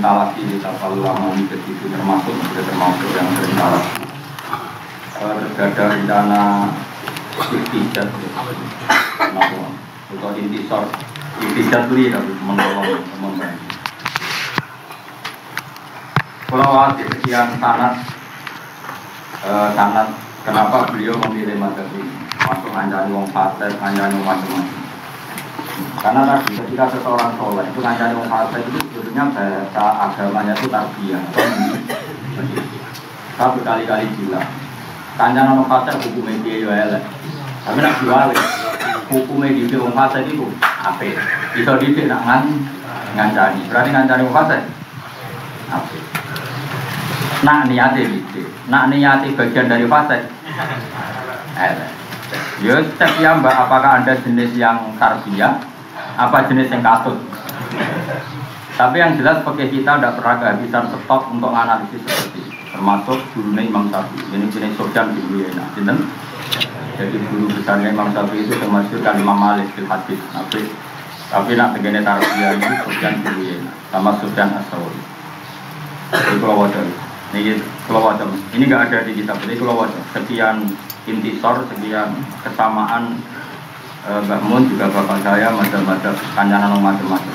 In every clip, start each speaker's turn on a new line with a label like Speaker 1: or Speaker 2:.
Speaker 1: talak di kapal lama itu termasuk sudah termasuk yang sering talak. Eh, Tergada rencana istijat, kenapa? Untuk intisor, istijat beli tapi menolong teman-teman. Kalau wakil sekian sanat, eh, sanat kenapa beliau memilih mazhab ini? Masuk ngancani wong fasik, ngancani wong macam-macam. Karena tadi ketika seseorang soleh itu ngancani wong fasik itu sebetulnya bahasa agamanya itu tarbiyah. Saya berkali-kali bilang, kancanan wong fasik hukumnya dia ya elek. Tapi nak jual hukumnya di wong fasik itu apa? Bisa didik nak ngan ngancani. Berarti ngancani wong fasik? Apa? Nak niatnya didik. Nak niatnya bagian dari fasik. Elek. Ya, cek ya mbak, apakah ada jenis yang tarbiyah, apa jenis yang katut? Tapi yang jelas pakai kita tidak pernah kehabisan stok untuk analisis seperti. Termasuk gurunya Imam Syafi'i. Ini jenis Sofyan di dulu ya, nah, Sinten? Jadi guru besarnya Imam Syafi'i itu termasuk kan Imam Malik di hadis. Tapi tapi nak begini tarbiyah ini Sofyan ya, nah, sama Sofyan Asawari. Jadi kalau wajar, ini kalau wajar, ini nggak ada di kitab. Jadi kalau wajar, sekian intisor, sekian kesamaan eh, Mbak Mun juga bapak saya macam-macam kancanan macam-macam.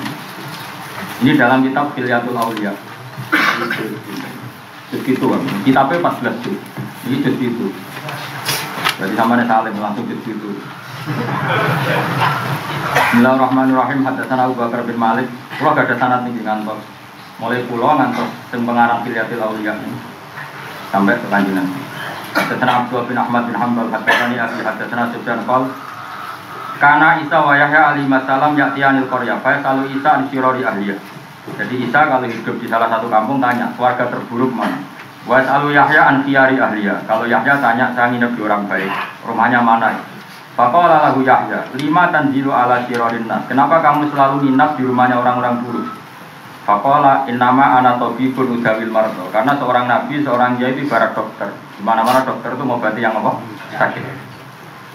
Speaker 1: Ini dalam kitab Filiatul Aulia. Segitu kan, kitabnya 14 tuh. Ini segitu. Jadi sama nih salim langsung segitu. Bismillahirrahmanirrahim. Hadatsana Abu Bakar bin Malik. Kulo gak ada sanad nih ngantos. Mulai pulau ngantos sing pengarang Filiatul Aulia sampai ke kanjeng Nabi. Hadatsana Abdullah bin Ahmad bin Hanbal hadatsani Abi hadatsana Sufyan qol Karena Isa wa Yahya alaihi salam ya'tiyanil qaryah fa selalu Isa an ahliyah. Jadi Isa kalau hidup di salah satu kampung tanya keluarga terburuk mana. Wa selalu Yahya an khiyari ahliyah. Kalau Yahya tanya saya nginep di orang baik, rumahnya mana? Faqala lahu Yahya, lima tanzilu ala sirorin nas. Kenapa kamu selalu nginap di rumahnya orang-orang buruk? Fakola innama ana tabibun udawil mardo Karena seorang nabi, seorang kiai itu ibarat dokter di mana mana dokter itu mengobati yang apa? Sakit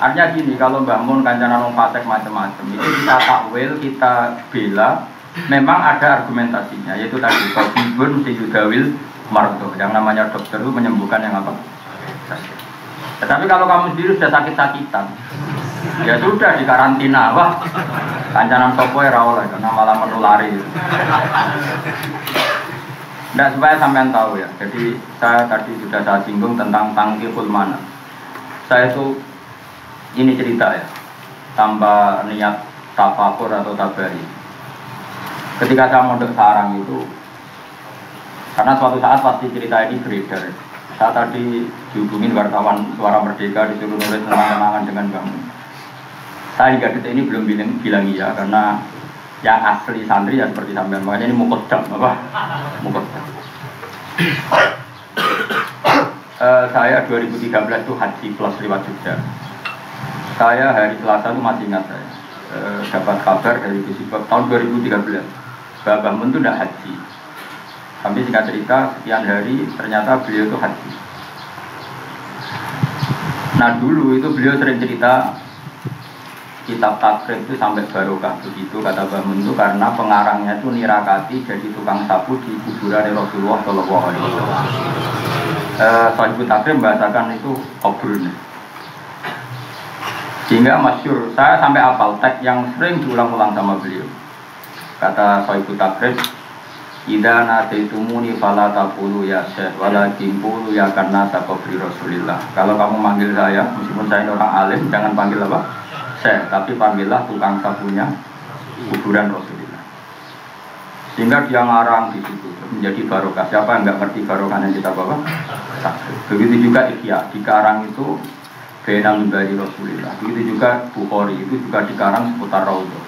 Speaker 1: Artinya gini, kalau Mbah Mun kancana wong fasik macam-macam Itu kita takwil, kita bela Memang ada argumentasinya Yaitu tadi, tabibun udawil mardo Yang namanya dokter itu menyembuhkan yang apa? Sakit Tetapi kalau kamu sendiri sudah sakit-sakitan Ya sudah di karantina, wah kancanan sopo ya oleh karena malah menulari. Tidak supaya sampean tahu ya. Jadi saya tadi sudah saya singgung tentang tangkiful mana. Saya itu ini cerita ya, tanpa niat tafakur atau tabari. Ketika saya mondok sarang itu, karena suatu saat pasti cerita ini beredar. Saya tadi dihubungin wartawan Suara Merdeka disuruh nulis kenangan dengan kamu saya hingga detik ini belum bilang, bilang iya karena yang asli santri ya seperti sampean. Makanya ini mukodam apa? Mukodam uh, saya 2013 itu haji plus lewat Jogja. Saya hari Selasa itu masih ingat saya. Uh, dapat kabar dari Gus Ibab tahun 2013 Babah Mun itu tidak haji tapi singkat cerita sekian hari ternyata beliau itu haji nah dulu itu beliau sering cerita kitab takrib itu sampai barokah begitu kata Mbak Mun itu karena pengarangnya itu nirakati jadi tukang sapu di kuburan Rasulullah Shallallahu Alaihi Wasallam. Eh, Sohibul takrib membahasakan itu obrol. Sehingga masyur saya sampai apal teks yang sering diulang-ulang sama beliau. Kata Sohibul takrib, Ida nadaitumuni fala taqulu ya syekh wala timpulu ya karena sababri Rasulillah. Kalau kamu manggil saya, meskipun saya orang alim, jangan panggil apa? Syekh, tapi panggillah tukang sapunya kuburan Rasulullah. Sehingga dia ngarang di situ menjadi barokah. Siapa yang nggak ngerti barokah yang kita bawa? Begitu juga Ikhya, dikarang itu Benang dari Rasulullah. Begitu juga Bukhari itu juga dikarang seputar Raudhah.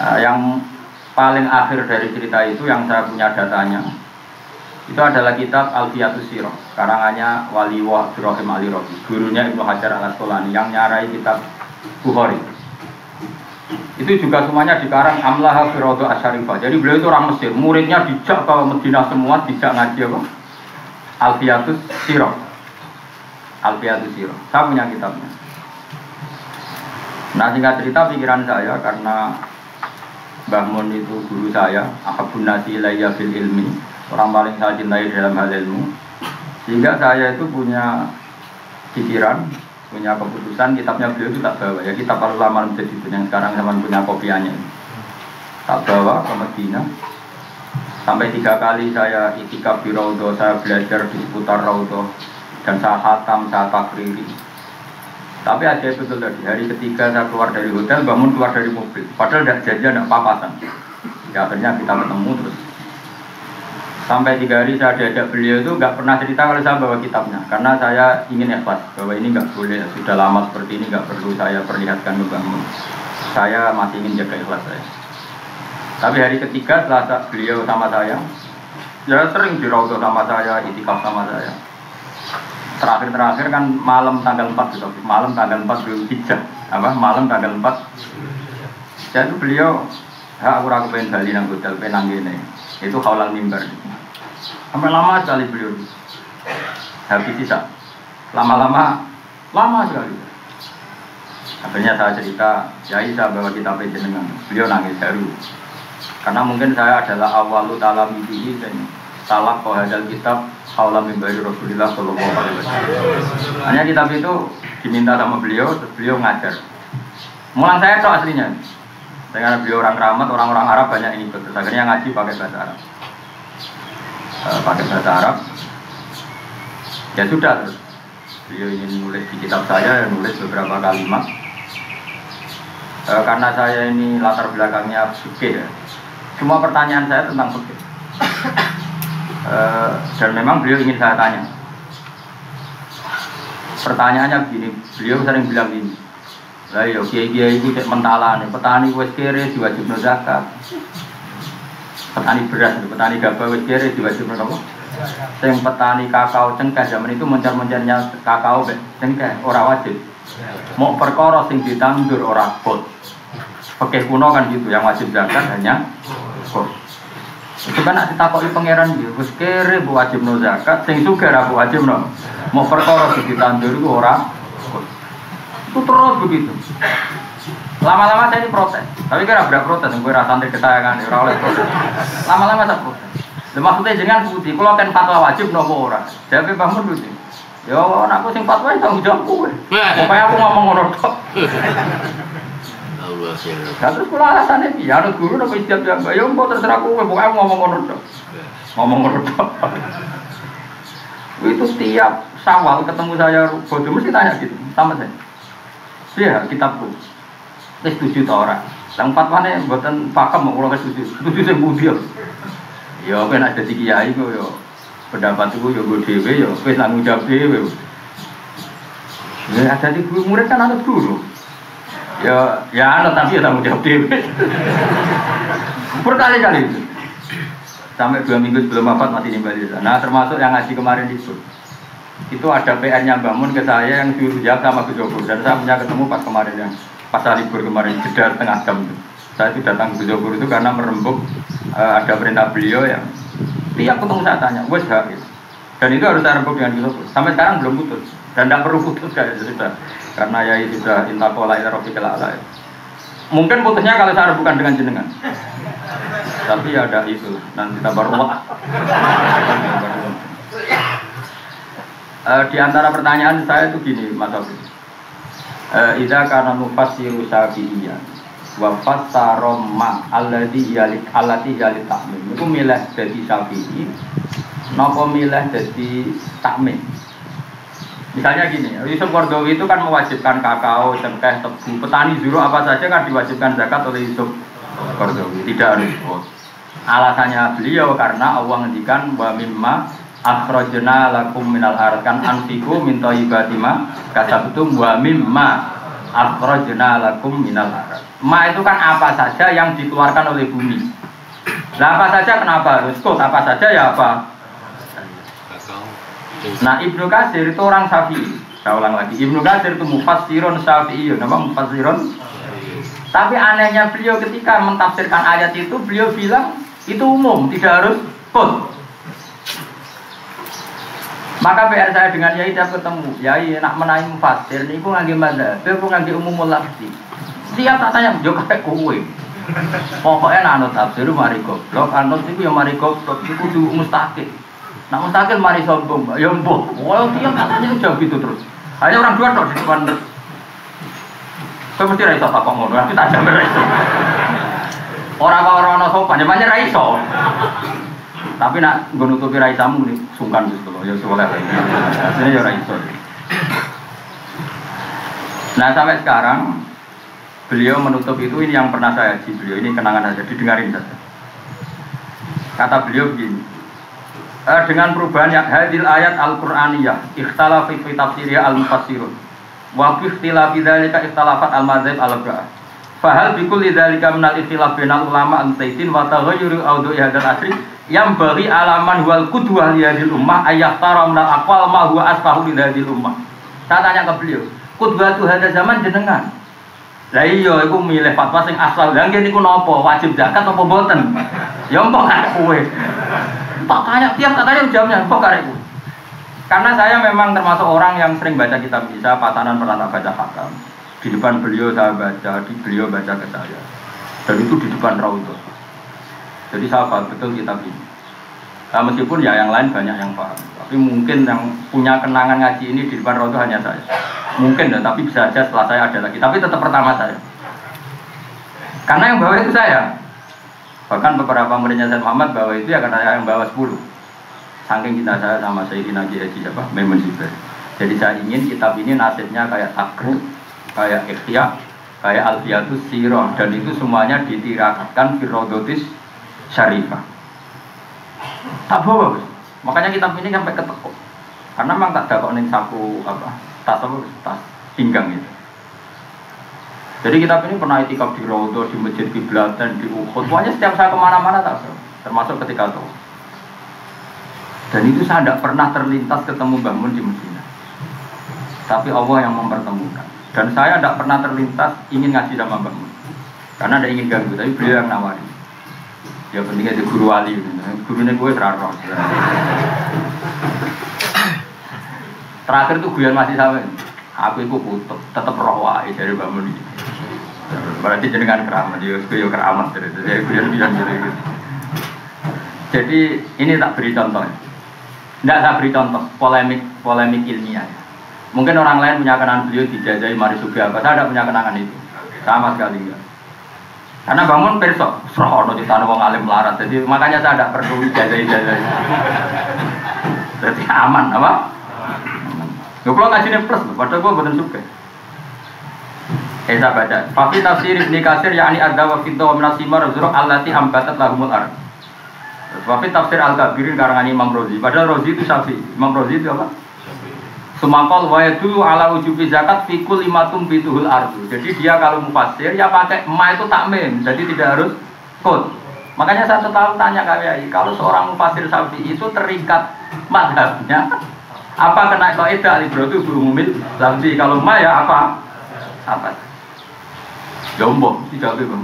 Speaker 1: Nah, yang paling akhir dari cerita itu yang saya punya datanya itu adalah kitab Alfiatus Sirah karangannya Waliwa Ibrahim Ali Robi. Gurunya Ibnu Hajar al Asqalani yang nyarai kitab Bukhari. Itu juga semuanya dikarang Amlaha Firodo Asyarifah. Jadi beliau itu orang Mesir. Muridnya dijak ke Medina semua dijak ngaji apa? Alfiatus Sirah. Alfiatus Sirah. Saya punya kitabnya. Nah singkat cerita pikiran saya karena Mbah Mun itu guru saya, Ahabun Nasi Ilayya fil ilmi, orang paling saya cintai dalam hal ilmu. Sehingga saya itu punya pikiran, punya keputusan, kitabnya beliau itu tak bawa. Ya kitab Al-Ulama menjadi itu yang sekarang zaman punya kopiannya. Tak bawa ke Medina. Sampai tiga kali saya itikaf di Raudo, saya belajar di seputar Raudo. Dan saya hatam, saya takriri tapi ada betul tadi, hari ketiga saya keluar dari hotel, bangun keluar dari mobil. Padahal tidak janjian, tidak papasan. Ya akhirnya kita ketemu terus. Sampai tiga hari saya diajak beliau itu nggak pernah cerita kalau saya bawa kitabnya. Karena saya ingin ikhlas bahwa ini nggak boleh, sudah lama seperti ini nggak perlu saya perlihatkan ke bangun. Saya masih ingin jaga ikhlas saya. Tapi hari ketiga setelah beliau sama saya, ya sering dirawat sama saya, itikaf sama saya terakhir-terakhir kan malam tanggal 4 gitu. Malam tanggal 4 Zulhijjah. Apa? Malam tanggal 4. Jadi beliau ha aku ragu pengen bali nang hotel penang gini. Itu kaulang mimbar. Sampai lama sekali beliau. Habis sisa. Lama-lama lama sekali. Akhirnya saya cerita, ya saya bawa kita jenengan. Beliau nangis baru. Karena mungkin saya adalah awal ta'ala mimpi dan salah kohadal kitab Kaulah mimbari Rasulullah Sallallahu Alaihi Wasallam. Hanya kitab itu diminta sama beliau, terus beliau ngajar. Mulang saya itu aslinya. Dengan beliau orang keramat, orang-orang Arab banyak ini ikut. Akhirnya ngaji pakai bahasa Arab. E, pakai bahasa Arab. Ya sudah terus. Beliau ingin nulis di kitab saya, nulis beberapa kalimat. E, karena saya ini latar belakangnya fikih ya. Semua pertanyaan saya tentang fikih. Eh, dan memang beliau ingin saya tanya. Pertanyaannya begini, beliau sering bilang ini, lah yo kiai kiai itu cek mentalan, petani wes kere diwajib zakat, petani beras, petani gabah wes kere diwajib apa? Sing petani kakao cengkeh zaman itu mencar-mencarnya kakao cengkeh orang wajib. Mau perkara sing ditandur orang bot. Pakai kuno kan gitu, yang wajib zakat hanya bot. Itu kan nak ditakoki pangeran dia, wis kere bu wajib no zakat, sing suka bu wajib no. Mau perkara di tandur itu orang, itu terus begitu. Lama-lama saya ini protes, tapi kira berapa protes, gue rasa nanti ketayangan, orang oleh protes. Lama-lama saya protes. Lha maksudnya jangan putih, kalau kan fatwa wajib nopo ora. Jadi bangun dulu. Yo, aku sing fatwa tanggung jawab gue. Pokoknya aku ngomong ngono tok. Nah, terus kula alasannya piye? Anut guru napa istiap jam? Ya mbok terserah kowe, pokoke ngomong ngono tok. Ngomong ngono tok. Itu setiap sawal ketemu saya bodoh mesti tanya gitu sama saya. Iya, kitabku. Wis setuju ta ora? Sang fatwane mboten pakem mau kula setuju. Setuju sing budi. Ya ben ada di kiai kok ya pendapat itu ya gue dewe ya wis tanggung jawab dewe. Ya ada di murid kan anut guru. Ya, ya anak tapi ya tanggung jawab dewi. Berkali-kali itu. Sampai dua minggu sebelum wafat mati di Bali. Nah termasuk yang ngaji kemarin itu. Itu ada PR-nya bangun ke saya yang suruh jawab sama Gus Jobur. Dan saya punya ketemu pas kemarin yang pas libur kemarin jeda tengah jam itu. Saya itu datang ke Jobur itu karena merembuk uh, ada perintah beliau yang tiap ketemu saya tanya, wes gitu. Dan itu harus saya rembuk dengan Gus. Sampai sekarang belum putus dan tidak perlu putus kayak sudah karena ya itu sudah intakola ila rabbikal ala. Mungkin putusnya kalau saya bukan dengan jenengan. Tapi ada itu, nanti kita baru uh, di antara pertanyaan saya itu gini, Mas Abi. Uh, Ida karena mufassiru syafi'iyah wa fassara ma alladhi yalik alladhi yalik takmim itu milih jadi syafi'i napa milih jadi takmim Misalnya gini, Yusuf Kordowi itu kan mewajibkan kakao, cengkeh, tebu, petani zuro apa saja kan diwajibkan zakat oleh Yusuf Kordowi, tidak harus. Alasannya beliau karena Allah ngendikan wa mimma akhrajna lakum minal ard kan anfiku min thayyibatima kasabtum wa mimma akhrajna lakum minal ard. Ma itu kan apa saja yang dikeluarkan oleh bumi. Nah apa saja kenapa harus kok apa saja ya apa Nah Ibnu Kasir itu orang Syafi'i. Saya ulang lagi, Ibnu Kasir itu mufassirun Syafi'i, nama mufassirun. Tapi anehnya beliau ketika mentafsirkan ayat itu, beliau bilang itu umum, tidak harus kod. Maka PR saya dengan Yai tiap ketemu, Yai nak menaik mufasir, ini pun nganggi madzhab, dia pun nganggi umum lafzi. Setiap tak tanya, yo kayak kue. Pokoknya nak anut tafsir mari goblok, anut itu ya mari goblok, itu kudu mustaqil. Nak mustaqil mari sombong, ya mbok. Wah, tiap katanya jauh gitu terus. Hanya orang dua dong di depan. Saya mesti raiso kok ngono, tapi tak jamin raiso. Orang kau orang sopan, ya raiso. Tapi nak gue nutupi raisamu nih sungkan gitu loh, ya soleh. Aslinya ya raiso. Nah sampai sekarang beliau menutup itu ini yang pernah saya ji beliau ini kenangan saja didengarin saja. Kata beliau begini, e, dengan perubahan yang hadil ayat al-Qur'aniyah ikhtala fi tafsiriyah al-mufassirun wa fi ikhtilafi dzalika ikhtalafat al-madzhab al-arba'ah Fahal bikul lidzalika minal ikhtilaf bainal ulama al-mutaidin wa taghayyuri awdu'i asri yang bagi alaman wal kudwah li hadil ummah ayah tara minal aqwal ma huwa asfahu li hadil ummah. Saya tanya ke beliau, kudwah tu hada zaman jenengan. Lah iya iku milih fatwa sing asal. Lah nggih niku napa? Wajib zakat apa mboten? Ya mbok karek kowe. Tak tanya tiap tak tanya jawabnya mbok karek kowe. Karena saya memang termasuk orang yang sering baca kitab bisa, patanan pernah baca hakam. Di depan beliau saya baca, di beliau baca ke saya. Dan itu di depan Raudhah. Jadi saya paham betul kitab ini. Nah, meskipun ya yang lain banyak yang paham. Tapi mungkin yang punya kenangan ngaji ini di depan Raudhah hanya saya. Mungkin ya, tapi bisa saja setelah saya ada lagi. Tapi tetap pertama saya. Karena yang bawa itu saya. Bahkan beberapa muridnya Zaid Muhammad bawa itu ya karena yang bawa 10. Saking kita saya sama Sayyidina Haji Haji siapa? Memun Jadi saya ingin kitab ini nasibnya kayak takrib kayak ikhya, kayak alfiatus sirah dan itu semuanya ditirakatkan firodotis syarifah. Tak bawa, makanya kitab ini sampai ketekuk. Karena memang tak ada kok saku apa tas apa tas pinggang itu. Jadi kitab ini pernah itikaf di Rodo, di Masjid dan di Uhud. Pokoknya setiap saya ke mana-mana tak termasuk ketika itu. Dan itu saya tidak pernah terlintas ketemu bangun di Medina. Tapi Allah yang mempertemukan. Dan saya tidak pernah terlintas ingin ngaji sama Mbak Mun. Karena ada ingin ganggu, tapi beliau yang nawari. Ya pentingnya di guru wali, gurunya gue terarok. Terakhir tuh gue masih sama. Aku itu tetap roh wae dari Mbak Mun. Berarti jenengan keramat, dia gue keramat jadi Jadi gue bilang gitu. Jadi ini tak beri contoh. Tidak saya beri contoh polemik polemik ilmiah. Mungkin orang lain punya kenangan beliau dijajahi mari sugi apa, saya tidak punya kenangan itu. Sama sekali enggak. Karena bangun besok, serono di tanah wong alim melarat. Jadi makanya saya tidak perlu dijajahi jajahi. Jadi aman, apa? Gue kalau ngajinya plus, padahal gue betul suka. Eh saya baca. Fafi tafsir ibni kasir yakni ada wa fitna wa minasimar zuruk allati ambatat lahumul ar. Fafi tafsir al kabirin karangan Imam Rozi. Padahal Rozi itu sapi. Imam Rozi itu apa? Semakol wa dulu ala ujubi zakat fikul limatum bituhul ardu. Jadi dia kalau mufasir ya pakai ma itu takmim. Jadi tidak harus kod. Makanya saya selalu tanya kayak kalau seorang mufasir sapi itu terikat madhabnya apa kena kaidah libro itu berumumil lafzi kalau ma ya apa apa jomblo tidak itu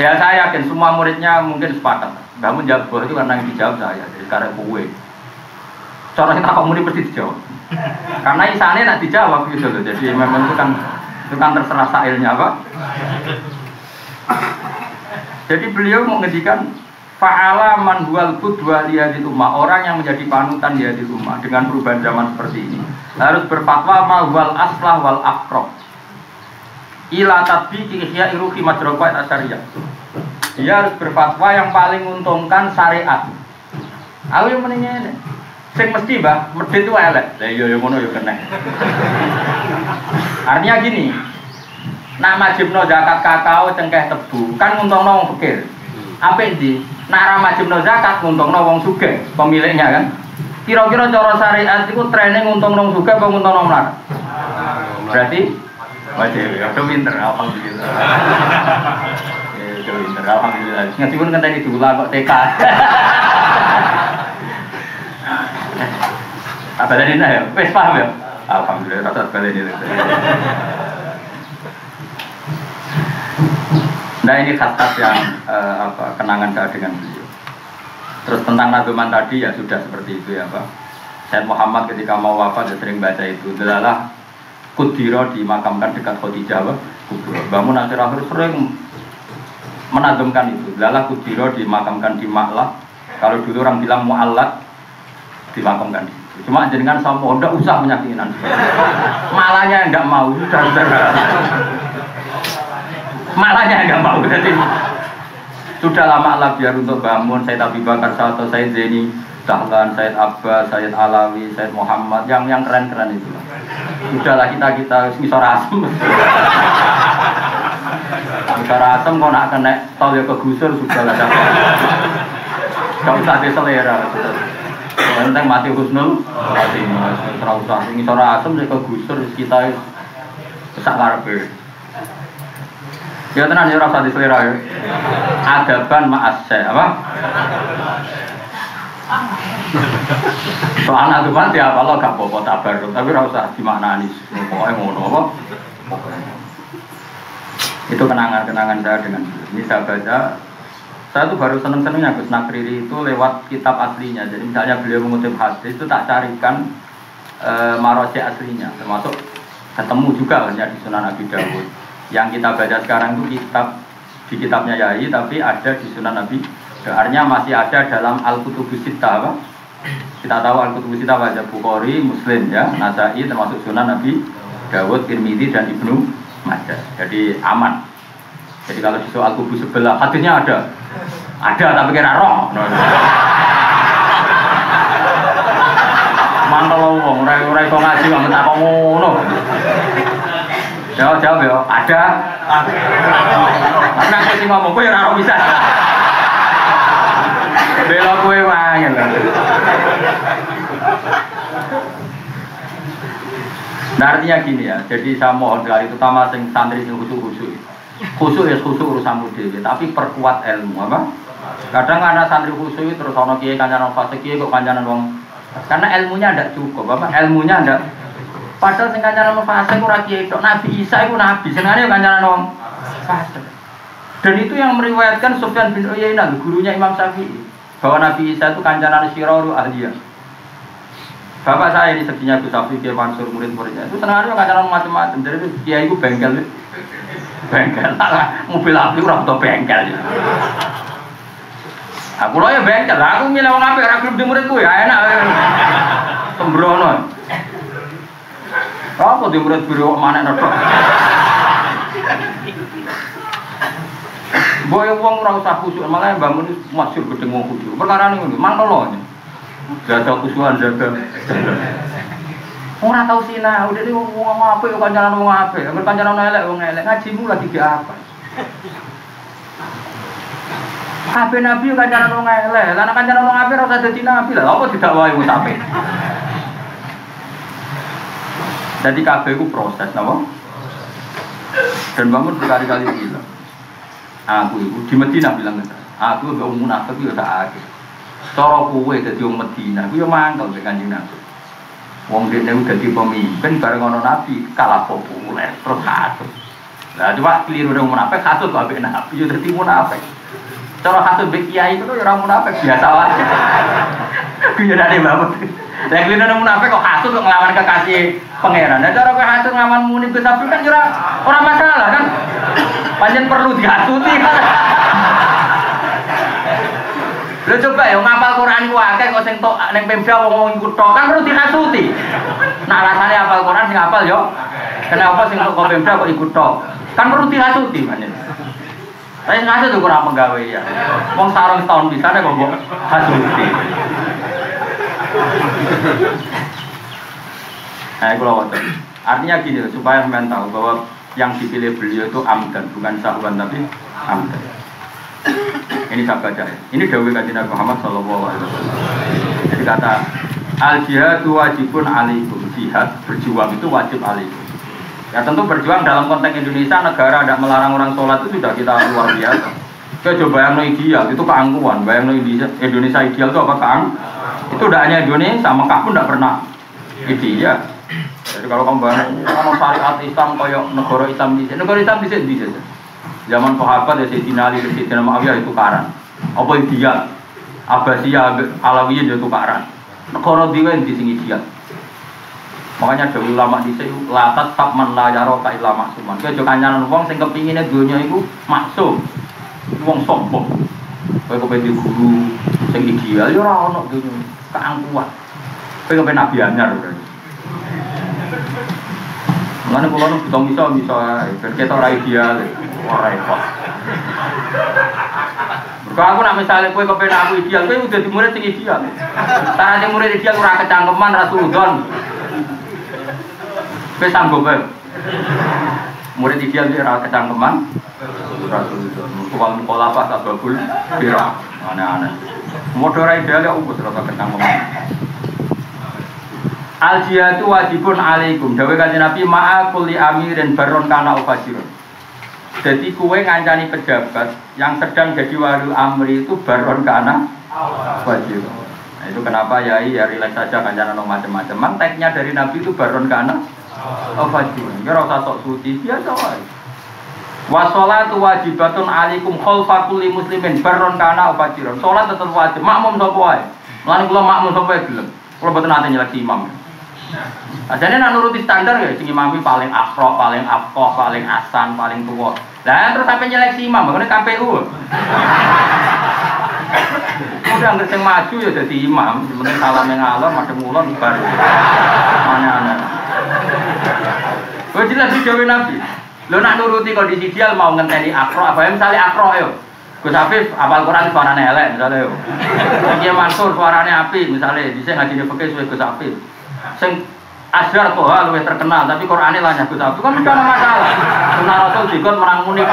Speaker 1: ya saya yakin semua muridnya mungkin sepakat namun jawab itu karena yang dijawab saya jadi karena kue Cara kita komuni pasti dijawab. Karena isane nak dijawab gitu loh. Jadi memang itu kan itu kan terserah sailnya apa. Jadi beliau mau ngedikan fa'ala man huwal qudwa di ummah orang yang menjadi panutan di hadil ummah dengan perubahan zaman seperti ini. Harus berfatwa ma huwal aslah wal aqrab ila tatbiqi ihya iruhi majraqat asyariyah dia harus berfatwa yang paling menguntungkan syariat. Aku yang menanya Sing mesti mbah, medit itu elek. Lah iya ya ngono ya kena. Artinya gini, nak majibno zakat kakao cengkeh tebu, kan nguntungno wong fakir. Apa di? Nak ra majibno zakat nguntungno wong sugih, pemiliknya kan. Kira-kira cara syariat itu training untung nong juga apa untung nong melarat? Berarti wajib ya, udah pinter, alhamdulillah. Ya, udah pinter, alhamdulillah. Ngerti pun kan tadi dulu kok TK. Apa tadi ya? Wes paham ya? Alhamdulillah rata kali ini. Nah ini khas-khas yang uh, apa kenangan saya dengan beliau. Terus tentang nadoman tadi ya sudah seperti itu ya Pak. Said Muhammad ketika mau wafat dia sering baca itu. Adalah Kudiro dimakamkan dekat Khadijah kubur. Bangun akhir-akhir sering menadumkan itu. Adalah Kudiro dimakamkan di Maklah. Kalau dulu orang bilang mu'allat dimakamkan di Cuma jenengan sama tidak usah menyakinan. Malahnya enggak mau, sudah sudah. Malahnya enggak mau. Jadi sudah lama lah biar untuk bangun saya Abi Bakar atau saya Zeni Dahlan, Said Abbas, Said Alawi, Said Muhammad, yang yang keren-keren itu. Udahlah kita kita misor asem. misor asem kok nak kena tol ya kegusur sudah lah. Gak usah selera. Penting mati husnul mati ora usah sing misor asem ya kegusur kita sak karepe. Ya tenan ya ora usah diselera ya. Adaban ma'as apa? Soal tuh mati apa lo gak bobo tabar, tapi rasa gimana nih, pokoknya ngono apa? Itu kenangan-kenangan saya dengan ini saya baca. Saya tuh baru seneng-senengnya Gus Nakriri itu lewat kitab aslinya. Jadi misalnya beliau mengutip hadis itu tak carikan e, marosi aslinya, termasuk ketemu juga hanya di Sunan Abi Dawud. Yang kita baca sekarang itu kitab di kitabnya Yai, tapi ada di Sunan Abi Artinya masih ada dalam Al-Kutubus Sita apa? Kita tahu Al-Kutubus Sita wajah Bukhari, Muslim ya, Nasai termasuk Sunan Nabi Dawud, Tirmidzi dan Ibnu Majah. Jadi aman. Jadi kalau di soal kubu sebelah hadisnya ada. Ada tapi kira roh. Mantel wong ora ora iso ngaji kok mentak ngono. Jawab jawab ya, ada. Karena aku sing ngomong kowe ora bisa. Bela kue wangil. Nah artinya gini ya, jadi saya mohon sekali terutama sing santri sing khusus khusus. Ya khusus urusan dewi, tapi perkuat ilmu apa? Kadang ada santri khusus terus ono kiai kancanan fase kiai kok kancanan wong karena ilmunya tidak cukup, apa? Ilmunya tidak Padahal sing kancanan wong fase ora kiai tok. Nabi Isa itu nabi, senengane kancanan wong fase. Dan itu yang meriwayatkan Sufyan bin Uyainah, gurunya Imam Syafi'i bahwa Nabi Isa itu kancanan Syiraru ahliya. Bapak saya ini sedihnya Gus Safi, Kiai Mansur, murid-muridnya itu senang aja kancanan macam-macam. Jadi Kiai itu bengkel, bengkel, mobil api udah betul bengkel. Aku loh ya bengkel, aku milih orang api, orang grup di muridku ya enak. Sembrono. Apa di murid biru mana nonton? Boy wong ora usah khusyuk, malah bangun masyhur gedeng wong khusyuk. Perkara niku mantolo. Jaga khusyuan jaga. Ora tau sina, udah ini wong wong apik kancanan wong apik. Agar kancanan elek wong elek ngajimu lagi di apa? Kabeh nabi kancanan wong elek, lan kancanan wong apik ora dadi nabi lah. Apa didakwahi wong apik? Jadi kabeh ku proses, napa? Dan bangun berkali-kali bilang, Aku itu di Medina bilang gitu. Aku gak umum munafik ya tak ada. Cara kue jadi orang Medina, aku ya mangkel dengan kanjeng Nabi. Wong dia udah jadi pemimpin bareng ono Nabi kalah populer terus kasut. Lah coba keliru dong munafik kasut kok ambek Nabi yo dadi munafik. Cara kasut kiai itu ya ora munafik biasa wae. Kuwi dari bapak. Lah keliru dong munafik kok kasut kok ngelawan kekasih pangeran. Nah cara kowe kasut ngawan muni Gus Abdul kan ora ora masalah kan. Panjen perlu dihasuti kan. Lo coba ya ngapal Quran ku akeh kok sing tok ning Pemda wong ikut tok kan perlu dihasuti. Nah alasannya apal Quran sing apal yo. Kenapa sing kok Pemda kok ikut tok? Kan perlu dihasuti panjen. Saya ngasih tuh kurang penggawe ya. Wong sarung setahun bisa deh kok hasuti. Nah, itu loh Artinya gini, supaya kalian tahu bahwa yang dipilih beliau itu amdan, bukan sahwan tapi amdan. Ini saya baca ya. Ini Dawi Kajian Nabi Muhammad Sallallahu Alaihi Wasallam. Jadi kata al jihad wajibun alaikum jihad berjuang itu wajib alaikum. Ya tentu berjuang dalam konteks Indonesia negara tidak melarang orang sholat itu sudah kita luar biasa. Kita coba yang ideal itu keangkuhan. Bayang Indonesia, Indonesia ideal itu apa keang? Itu tidak hanya Indonesia, Mekah pun tidak pernah ideal. Jadi kalau kamu bayang, kalau syariat Islam kayak negara Islam di sini, negara Islam di sini di sini. Zaman sahabat ya Sayyidina Ali, Sayyidina Muawiyah itu karan. Apa ideal? Abbasiyah, Alawiyah itu karan. Negara diwe di sing ideal. Makanya ada ulama di sini latat tak man la yaro ka illa maksuman. Kowe aja kancanan wong sing kepingine dunya maksum. Wong sombong. Kowe kepen guru sing ideal ya ora ono dunya. Keangkuhan. Kowe kepen nabi anyar berarti. Mulane kula nu bisa bisa ben ketok ora ideal. Ora repot. Kalau aku nak misalnya kue kepen aku ideal, kue udah di murid sing ideal. Tarane murid ideal ora kecangkeman, ra sudon. Kue sanggup bae. Murid ideal dia ora kecangkeman, ra sudon. Tukang mukola apa tak babul, pira. Aneh-aneh. Ideal ya ubus ora kecangkeman. Al jihadu wajibun alaikum. Dawe kanjeng Nabi ma'a kulli amirin baron kana ufajirun. Jadi kue ngancani pejabat yang sedang jadi wali amri itu baron kana wajib. Nah, itu kenapa ya ya relax saja kancanan macam-macam. Mang teksnya dari Nabi itu baron kana wajib. Kira usah sok suci biasa wae. Wasolatu wajibatun alikum khalfa kulli muslimin baron kana wajib. Salat tetap wajib. Makmum sapa wae. Lan kula makmum sapa gelem. Kula boten nate nyeleksi imam. Jadi nak nuruti standar ya, sing imami paling afro, paling afkoh, paling asan, paling tua. Lah terus sampai nyeleksi imam, makanya KPU. Udah nggak sing maju ya jadi imam, sebenarnya salam yang ngalor, macam mulon baru. Mana mana. Gue jelas dijawab nabi. Lo nak nuruti kondisi dia mau ngenteni afro, apa ya misalnya afro yo. Gus Afif, apal Quran suaranya elek misalnya yo. Dia Mansur suaranya api misalnya, bisa ngaji di pakai Gus Afif sing Asyar Toha lebih terkenal, tapi Qurannya lah nyebut satu kan ada masalah. Sunnah Rasul juga menang munik.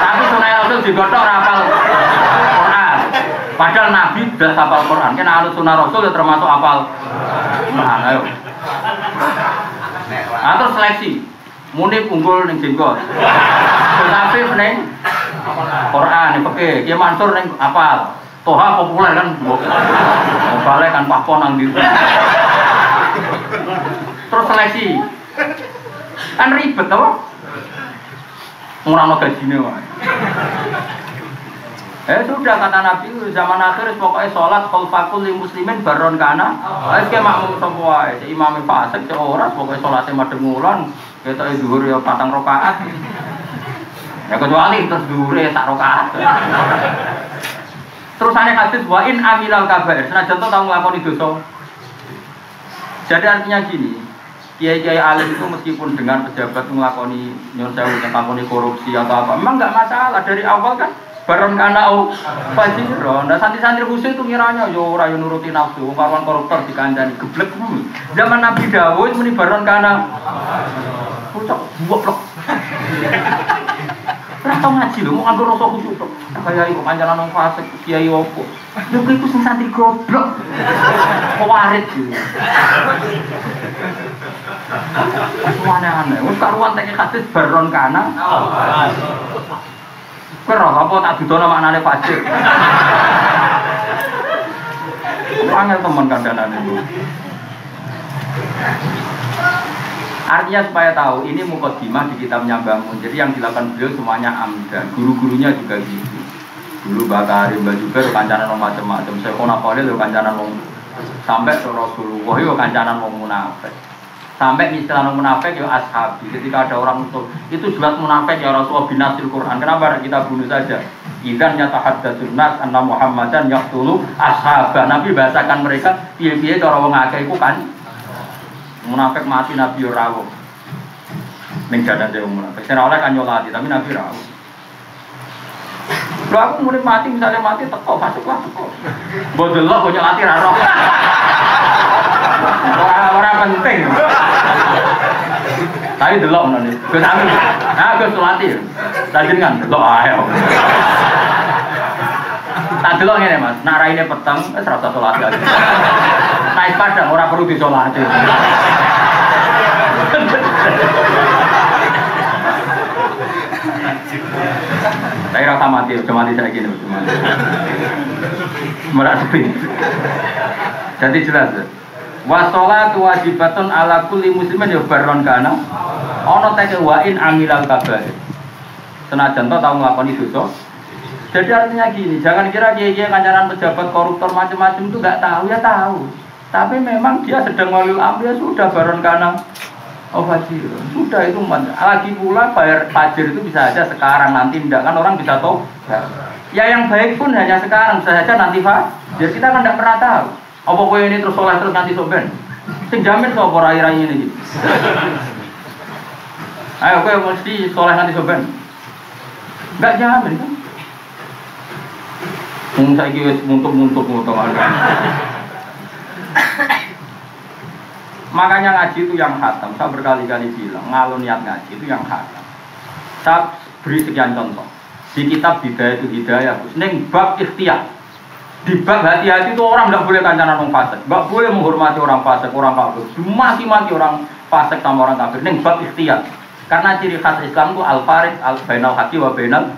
Speaker 1: Tapi Sunnah Rasul juga tak rapal Quran. Padahal Nabi sudah hafal Quran. Kena alus Sunnah Rasul ya termasuk hafal Quran. Ayo. Nah, seleksi. Munik unggul ning jenggot. Tapi ning Quran, oke. Dia Mansur ning apal. Toha populer kan, balik kan pakpon nang gitu. Terus seleksi, kan ribet tau? Ngurang gajinya wae. Eh sudah kata Nabi zaman akhir pokoknya sholat fakul li muslimin baron kana. Eh ke makmum semua, imam fasik, si orang pokoknya sholatnya madem ngulon, kita zuhur ya patang rokaat. Ya kecuali terus zuhur ya tak rokaat. Terus aneh hadis wa in amilal kabair. Senajan to tahu nglakoni dosa. Jadi artinya gini, kiai-kiai alim itu meskipun dengan pejabat ngelakoni nyon sewu ngelakoni korupsi atau apa, memang nggak masalah dari awal kan baron kana o fajiro. Nah santri-santri khusus itu ngiranya yo ora yo nuruti nafsu, karuan koruptor dikandani geblek dulu. Zaman Nabi Dawud muni baron kana. Pucuk buak Ora tau ngaji lho, mau nganggo rasa khusyuk tok. Kaya iku kancanan wong fasik, kiai opo. Lho kuwi ku sing santri goblok. Kok warit iki. Aneh-aneh. Wis karuan tek hadis baron kana. Roh apa tak dudono maknane fajir. Angel teman kandanan itu. Artinya supaya tahu ini mukodimah di kitab Nyambangun. Jadi yang dilakukan beliau semuanya amdan. Guru-gurunya juga gitu. Dulu Bakari Mbak juga kancanan macam-macam. Saya kona lo kancanan mau sampai ke Rasulullah yo kancanan mau munafik. Sampai istilah munafik yo ashabi. Ketika ada orang musuh itu jelas munafik ya Rasulullah binasil Quran. Kenapa kita bunuh saja? Idan nyata haddatsun nas anna Muhammadan yaqtulu ashaba. Nabi bahasakan mereka piye-piye cara wong akeh iku kan munafik mati Nabi rawuh. Ning dadan dhewe munafik. Sing oleh kan nyolati tapi Nabi rawuh. Kalau aku murid mati misalnya mati teko masuklah teko. Bodelok kok nyolati ra roh. Ora penting. Tapi delok nih. Gus Amin. Nah, Gus Sulati. Lanjenengan delok ae. Tak delok ngene Mas, nak raine peteng wis ora usah salat. Naik padang ora perlu disolati. Saya rasa mati, cuma mati saya gini, cuma merasa Jadi jelas. Wasolat wajibatun ala kulli muslimin ya baron kana. Ono teke wa in amilal kabar. Senajan to tau nglakoni dosa Jadi artinya gini, jangan kira kiai kiai kancanan pejabat koruptor macam-macam itu nggak tahu ya tahu. Tapi memang dia sedang walil amri ya sudah baron karena oh fajir sudah itu lagi pula bayar fajir itu bisa aja sekarang nanti tidak kan orang bisa tahu. Ya yang baik pun hanya sekarang bisa saja nanti fajir kita kan tidak pernah tahu. Apa kau ini terus soleh terus nanti soben? Sing jamin kok rai rai ini. Ayo kau mesti soleh nanti soben. Enggak jamin kan? Mung saiki wis muntuk-muntuk mutung Makanya ngaji itu yang khatam. Saya berkali-kali bilang, ngalun niat ngaji itu yang khatam. Saya beri sekian contoh. Di kitab Bidayah itu Hidayah, neng bab ikhtiar. Di bab hati-hati itu orang tidak boleh kancanan orang fasik, nggak boleh menghormati orang fasik, orang kafir. Mati-mati orang fasik sama orang kafir. Neng bab ikhtiar. Karena ciri khas Islam itu al-farid, al-bainal haki wa bainal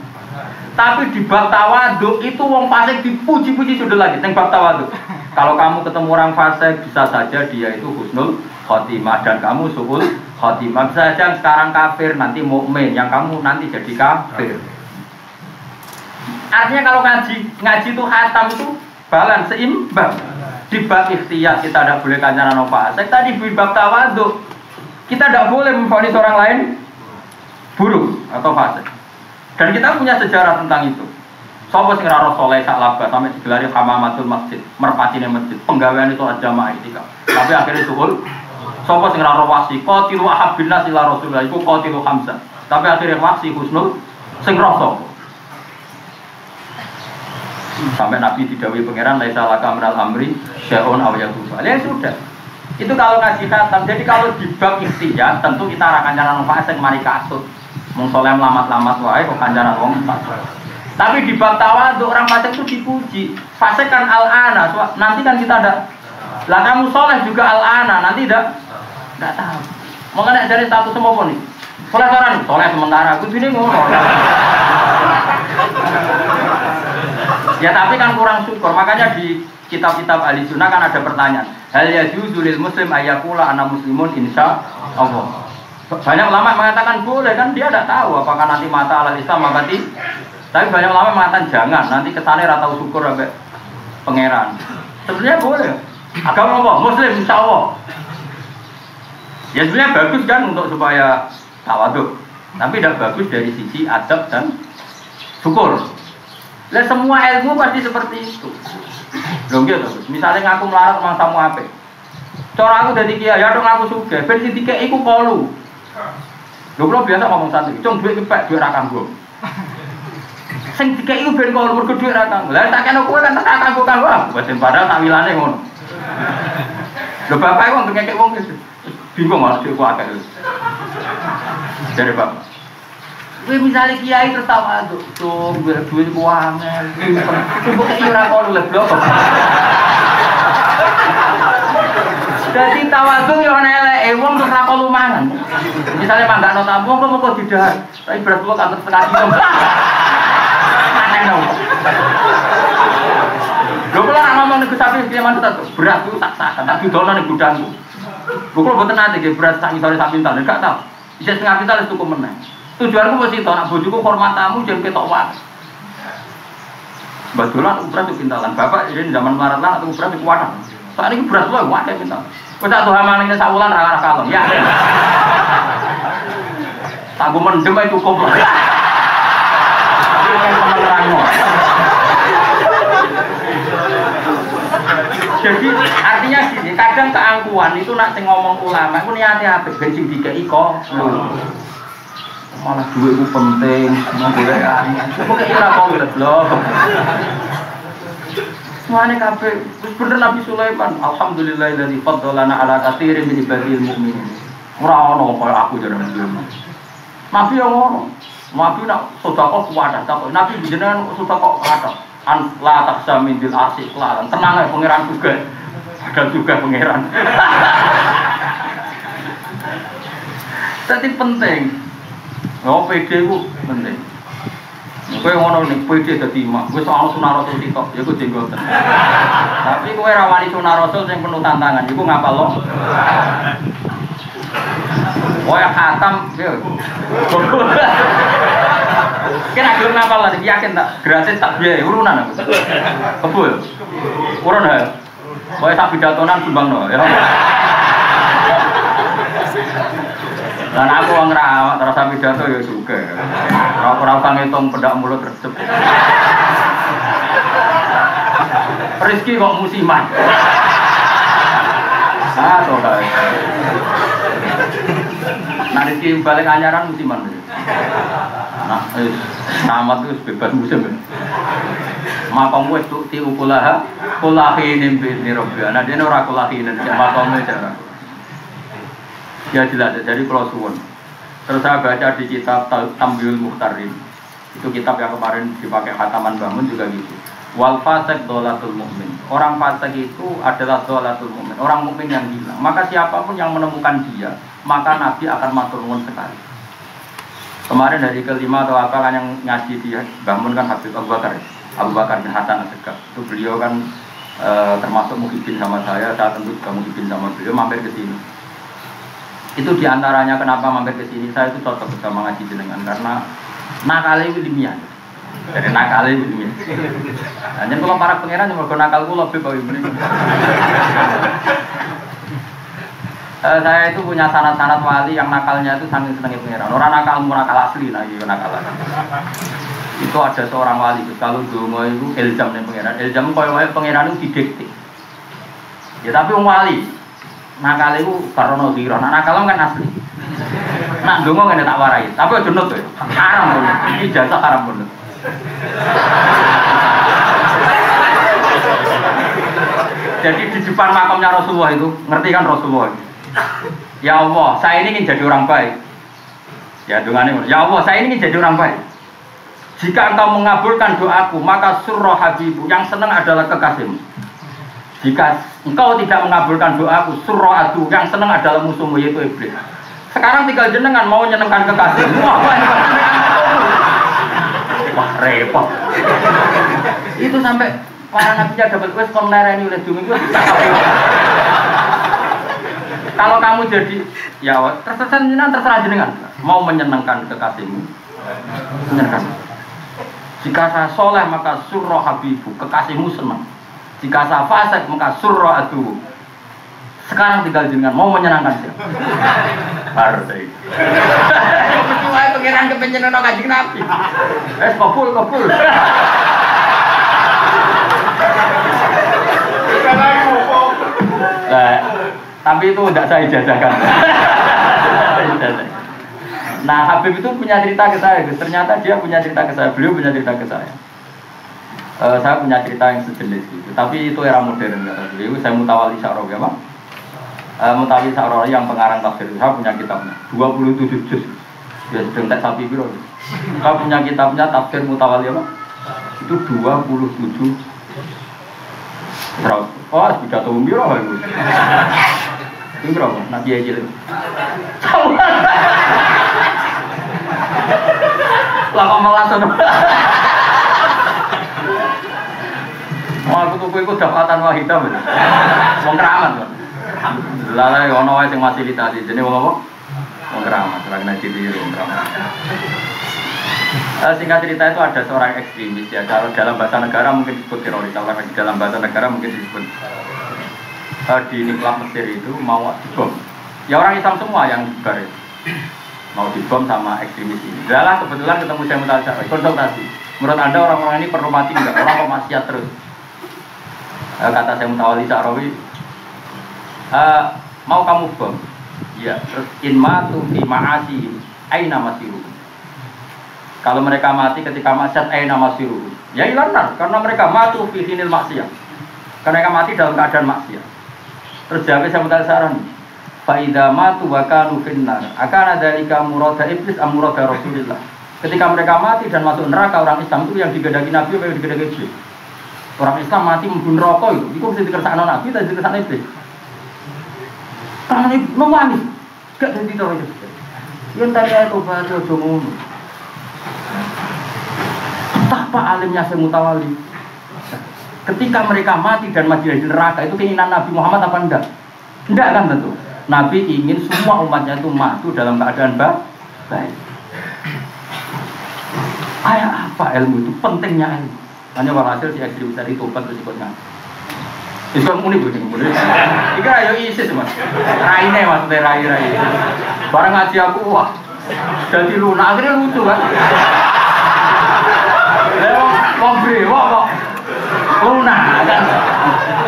Speaker 1: tapi di bab tawaduk itu wong fasik dipuji-puji sudah lagi teng bab tawaduk. Kalau kamu ketemu orang fasik bisa saja dia itu husnul khotimah dan kamu suhul khotimah. Bisa saja sekarang kafir nanti mukmin, yang kamu nanti jadi kafir. Artinya kalau ngaji, ngaji itu hatam itu balan seimbang. Di bab ikhtiar kita tidak boleh kancaran orang fasik. Tadi di bab tawaduk kita tidak boleh memfonis orang lain buruk atau fasik. Dan kita punya sejarah tentang itu. Sopo sing raro soleh sak laba sampai digelari hamamatul masjid, merpatine masjid. Penggawaian itu jamaah itika. Tapi akhirnya suhul. Sopo sing raro wasi, qatilu ahabbin nas ila Rasulullah iku qatilu Hamzah. Tapi akhirnya wasi husnul sing rasa. Sampai Nabi didawi pangeran laisa laka minal amri syai'un aw yatuba. Ya sudah. Itu kalau ngasih khatam. Jadi kalau di bab ikhtiar tentu kita akan jalan fasik mari kasut. Mung soleh lamat-lamat wae kok kancanan wong Tapi di bab untuk orang fasik itu dipuji. Fasik kan al-ana, nanti kan kita ada lah kamu soleh juga al-ana, nanti tidak tidak tahu. Nggak dari satu semua nih. Soleh orang, soleh sementara, aku ini ngono. Ya tapi kan kurang syukur, makanya di kitab-kitab ahli sunnah kan ada pertanyaan. Hal ya lil muslim ayakula anak muslimun insya Allah. Banyak ulama mengatakan boleh kan dia tidak tahu apakah nanti mata ala Islam mati. Tapi banyak ulama mengatakan jangan nanti kesannya ratau syukur sampai pangeran. Sebenarnya boleh. Agama apa? Muslim insya Allah. Ya sebenarnya bagus kan untuk supaya tawaduk. Tapi tidak bagus dari sisi adab dan syukur. Lah semua ilmu pasti seperti itu. Loh gitu. Misalnya ngaku melarat mangsamu apa? Cara aku dari kiai, ya dong aku suka. Ben sing dikek iku kolu. Lho kula biasa ngomong santri, cung duit kepek duit ra kanggo. Sing dikeki ku ben kok mergo duit ra kanggo. Lah tak kena kowe kan tak kanggo kanggo. Ah, wis padahal tak wilane ngono. Lho bapak kok ngekek wong bingung malah ku akeh. Dari bapak. Kowe misalnya kiai tertawa tuh, tuh duit ku angel. Kok iki ora kono leblok. Jadi tawadhu yo ana eleke wong terus ra kolu mangan. Misale manggakno tamu kok kok tidak. Tapi berat kok kantor setengah. Mana no. Lho kula nak ngomong nek sapi piye manut berat ku tak tak tak didono ning gudangku. Lho kula mboten nate berat sak misale sak pintal enggak tahu. Bisa setengah pintal wis cukup meneh. Tujuanku mesti to nak bojoku hormat tamu jangan ketok wae. Betulan ukuran itu pintalan. Bapak ini zaman melarat lah atau ukuran itu wadah. Saat ini berat loh, wadah pintalan. Kau tak tuh hamalnya sawulan rara kalon, ya. Gue mendem itu cukup. Jadi artinya gini, kadang keangkuhan itu nak ngomong ulama, aku niatnya apa? Bensin tiga iko, malah duit itu penting, mau boleh kan? Aku kira kau loh. Semuanya kafe, bener Nabi Sulaiman. Alhamdulillah dari fadlana ala katsirin min ibadil mu'minin. Ora ono kaya aku jadi Nabi. Nabi yang ngono. Nabi nak sedekah kuwadah tapi Nabi jenengan sedekah kuwadah. An la taksa min dil arsi kelaran. Tenang ya pangeran juga. Ada juga pangeran. Jadi penting. Oh, PD itu penting. Kowe ngono ning PD dadi mak. Kowe soal sunah rasul sitok, ya kuwi jenggoten. Tapi kowe ra wani sunah rasul sing penuh tantangan, iku ngapal lo. Oh ya khatam, ya. Kena gelem ngapal lah, yakin tak gratis tak biaya urunan aku. Kebul. Urun ya. Pokoknya tak pidatonan sumbang no. Ya. Dan aku orang rawat terasa pidato ya suka. Ora ora usah ngitung pedak mulut resep. Rizki kok musiman. Ah, toh Nah, Rizki balik anyaran musiman. Nah, eh, tamat itu bebas musim. Makom wis tuh ti ukulaha kulahinin bi rabbi. Nah, dia ora kulahinin, makomnya cara. Ya jelas, jadi kalau. Terus saya baca di kitab Tambiul Muhtarim. Itu kitab yang kemarin dipakai Hataman Bangun juga gitu. Wal fasek dolatul mukmin. Orang fasek itu adalah dolatul mukmin. Orang mukmin yang gila. Maka siapa pun yang menemukan dia, maka Nabi akan matur nuwun sekali. Kemarin dari kelima atau apa kan yang ngaji di Bangun kan Habib Abu Bakar. Abu Bakar bin Hasan Asegaf. Itu beliau kan e, termasuk muhibin sama saya. Saya tentu juga muhibin sama beliau. Mampir ke sini itu di antaranya kenapa mampir ke sini saya itu cocok bersama ngaji jenengan karena nakal itu ilmiah. Dari nakal itu ilmiah. Nah, kalau para pangeran yang nakal itu lebih kau ini. Uh, saya itu punya sanat-sanat wali yang nakalnya itu sangat senangnya pangeran. Orang nakal nakal asli gitu nakal. Itu ada seorang wali kalau dulu itu eljam nih pangeran. Eljam kau pangeran itu didikte. Ya tapi wali nakal itu barono ziro nah nakal kan asli. Nak dungo ngene tak warai. Tapi aja nut ya. Haram pun. Ini jasa haram pun. Jadi di depan makamnya Rasulullah itu ngerti kan Rasulullah? Ya Allah saya ini ingin jadi orang baik. Ya dengan ya Allah saya ini ingin jadi orang baik. Jika engkau mengabulkan doaku maka surah habibu yang senang adalah kekasihmu jika engkau tidak mengabulkan doaku, suruh adu yang senang adalah musuhmu yaitu iblis. Sekarang tinggal jenengan mau nyenengkan kekasih. Wah, wah repot. Itu sampai para nabi dapat wes ini oleh dumi Kalau kamu jadi ya terserah jenengan terserah jenengan mau menyenangkan kekasihmu. Menyenangkan. Jika saya soleh maka surah habibu kekasihmu senang. Jika saya fasik maka surah itu. Sekarang tinggal jenengan mau menyenangkan siapa? Partai. Cuma pengiran kepencenan kaji nabi. Eh kabul kabul. Nah, tapi itu tidak saya ijazahkan. nah Habib itu punya cerita ke saya, ternyata dia punya cerita ke saya, beliau punya cerita ke saya uh, saya punya cerita yang sejenis gitu. Tapi itu era modern tahu. Itu saya mutawali Sa'rawi apa? Uh, mutawali Sa'rawi yang pengarang tafsir saya punya kitabnya 27 juz. Ya sedang tak sapi biro. Saya punya kitabnya tafsir mutawali apa? Itu 27 Berapa? Oh, sudah tahu biro itu. Ini berapa? Nabi aja. Lah kok malah Tuku iku dapatan wahidah bener. Wong keramat kok. Lah ono wae sing fasilitasi. Jenenge wong apa? Wong keramat, ora kena ditiru wong keramat. Uh, singkat cerita itu ada seorang ekstremis ya. Kalau dalam bahasa negara mungkin disebut teroris kalau dalam bahasa negara mungkin disebut uh, di Niklat Mesir itu mau dibom. Ya orang Islam semua yang dibar mau dibom sama ekstremis ini. Dalam kebetulan ketemu saya Mutal konsultasi. Menurut anda orang-orang ini perlu mati enggak orang kok maksiat terus kata saya mutawali Sa'rawi uh, mau kamu bom? Ya terus in matu fi ma'asi aina masiru. Kalau mereka mati ketika maksiat aina masiru. Ya ilanar karena mereka matu fi hinil maksiat. Karena mereka mati dalam keadaan maksiat. Terus saya mutawali Sa'rawi Fa'idha matu wa kanu finnar. Akan ada ika murada iblis am Ketika mereka mati dan masuk neraka orang Islam itu yang digedaki Nabi yang digedaki iblis Orang Islam mati membunuh rokok itu, itu bisa dikersakno Nabi dan dikersakno iblis. Tangan ibu nangis, gak jadi tahu itu. Yang tanya itu baca jomo. Betapa alimnya semutawali. Ketika mereka mati dan mati di neraka itu keinginan Nabi Muhammad apa enggak? Enggak kan tentu. Nabi ingin semua umatnya itu mati dalam keadaan baik. Kayak apa ilmu itu? Pentingnya ilmu. Hanya walhasil si ekstrim tadi tobat terus ikutnya. Itu kan muni begini, muni. Iku ayo isis mas. Raine maksudnya rai rai. Barang ngaji aku wah. Jadi lunak akhirnya lucu kan. Lewat wong brewo kok lunak kan.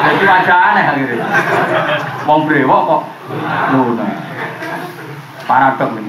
Speaker 1: Jadi wajah aneh akhirnya. Brewo kok lunak. Paradok ini.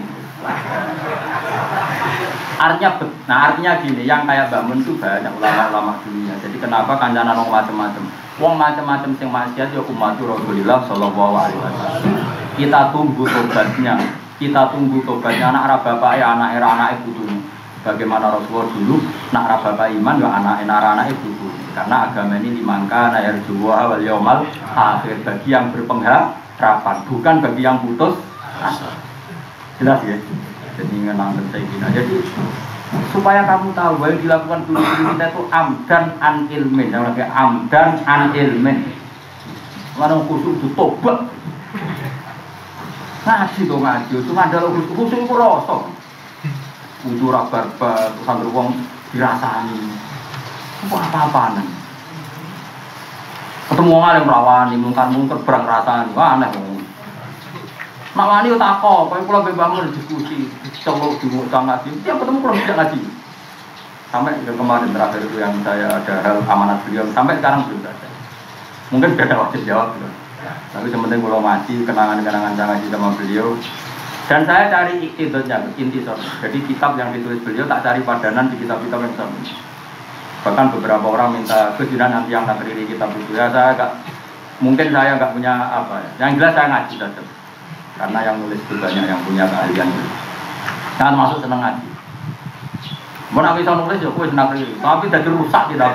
Speaker 1: Artinya, nah artinya gini, yang kayak Mbak Mun itu banyak ulama-ulama dunia. Jadi kenapa kancanan orang macam-macam? Wong macam-macam sing maksiat ya umat Rasulullah Shallallahu Alaihi Wasallam. Kita tunggu tobatnya, kita tunggu tobatnya anak arah bapak ya anak era anak ibu dulu. Bagaimana Rasulullah dulu, nak arah bapak iman ya anak era anak ibu dulu. Karena agama ini dimangka na yarjuwa wal yomal akhir bagi yang berpengharapan, bukan bagi yang putus. Jelas ya? Jadi ngenang saya gini. Jadi supaya kamu tahu bahwa yang dilakukan dulu kita itu amdan an ilmin, yang lagi amdan an ilmin. Orang khusus itu tobat. Ngaji tuh ngaji, itu mandala khusus khusus itu rosok. Untuk rabar bar, sambil uang dirasani. Itu apa-apaan? Ketemu orang yang merawani, mungkar-mungkar berang rasani, wah aneh. Nak wani tak kok, kau pulau bangun diskusi, celok di muka ngaji, dia ketemu pulau tidak ngaji. Sampai yang kemarin terakhir itu yang saya ada hal amanat beliau, sampai sekarang belum ada. Mungkin beda wajib jawab gitu. Tapi sementing pulau ngaji, kenangan-kenangan saya ngaji sama beliau. Dan saya cari iktidotnya, inti Jadi kitab yang ditulis beliau tak cari padanan di kitab-kitab yang sama. Bahkan beberapa orang minta kejuran nanti yang tak kitab itu. Ya saya agak, mungkin saya nggak punya apa ya. Yang jelas saya ngaji saja karena yang nulis itu banyak yang punya keahlian jangan masuk seneng ngaji mau nak bisa nulis ya gue senang diri tapi jadi rusak kita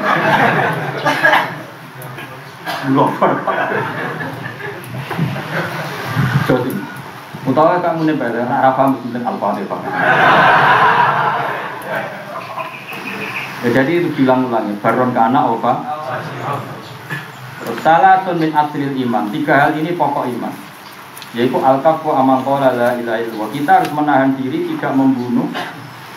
Speaker 1: Lover. Jadi, utawa kamu nih arah paham bismillah al-fatihah. Ya, jadi itu bilang ulangi, baron ke anak apa? Salah min asril iman. Tiga hal ini pokok iman yaitu al-kafu amangkola la ilaha illallah. Kita harus menahan diri tidak membunuh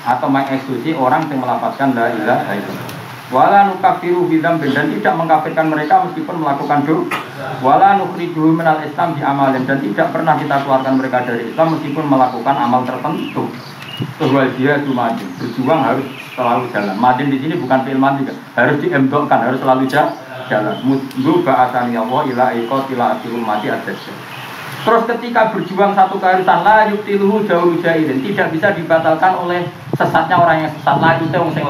Speaker 1: atau mengeksekusi orang yang melapatkan la ilaha illallah. Wala nukafiru bidam dan tidak mengkafirkan mereka meskipun melakukan dosa. Wala nukhrijuhu minal Islam di amalin dan tidak pernah kita keluarkan mereka dari Islam meskipun melakukan amal tertentu. Bahwa dia itu maju, berjuang harus selalu jalan. Madin di sini bukan film juga, harus diemdokkan, harus selalu jalan. Mudhu ba'asani Allah ila ikot ila asilum mati adasya. Terus ketika berjuang satu keharusan la yuktiluhu jauh jairin tidak bisa dibatalkan oleh sesatnya orang yang sesat la yukte wong sing.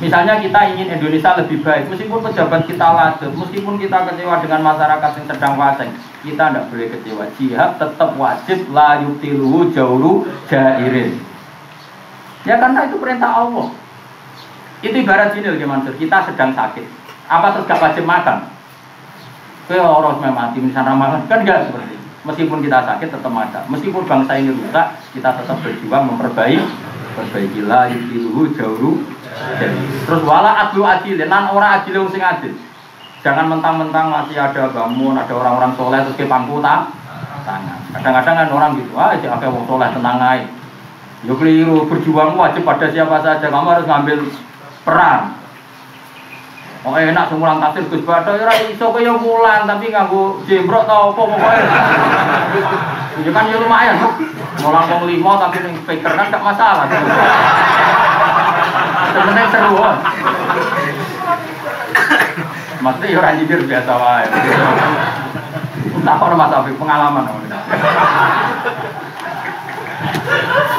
Speaker 1: Misalnya kita ingin Indonesia lebih baik, meskipun pejabat kita lanjut, meskipun kita kecewa dengan masyarakat yang sedang waseng, kita tidak boleh kecewa. Jihad tetap wajib la yuktiluhu jauh jairin. Ya karena itu perintah Allah. Itu ibarat gini loh Mansur, kita sedang sakit. Apa terus gak wajib makan? Kau orang mati misalnya Ramadan kan enggak seperti itu. Meskipun kita sakit tetap ada. Meskipun bangsa ini rusak, kita tetap berjuang memperbaiki perbaiki la yukiluhu jauh. Jadi terus wala adlu adil nan orang adil sing adil. Jangan mentang-mentang masih ada bangun ada orang-orang soleh terus ke pangku tangan. Kadang-kadang kan orang gitu ah jadi ada orang soleh tenang aja ya keliru berjuang wajib pada siapa saja. Kamu harus ngambil peran Oh enak semulang tafsir Gus Bado ya iso kaya mulang tapi nganggo jembrok tau apa pokoke. Ya kan ya lumayan. Mulang wong limo tapi ning speaker kan gak masalah. Sebenarnya seru. Maksudnya ya orang jujur biasa wae. Tak ono Mas Afif pengalaman.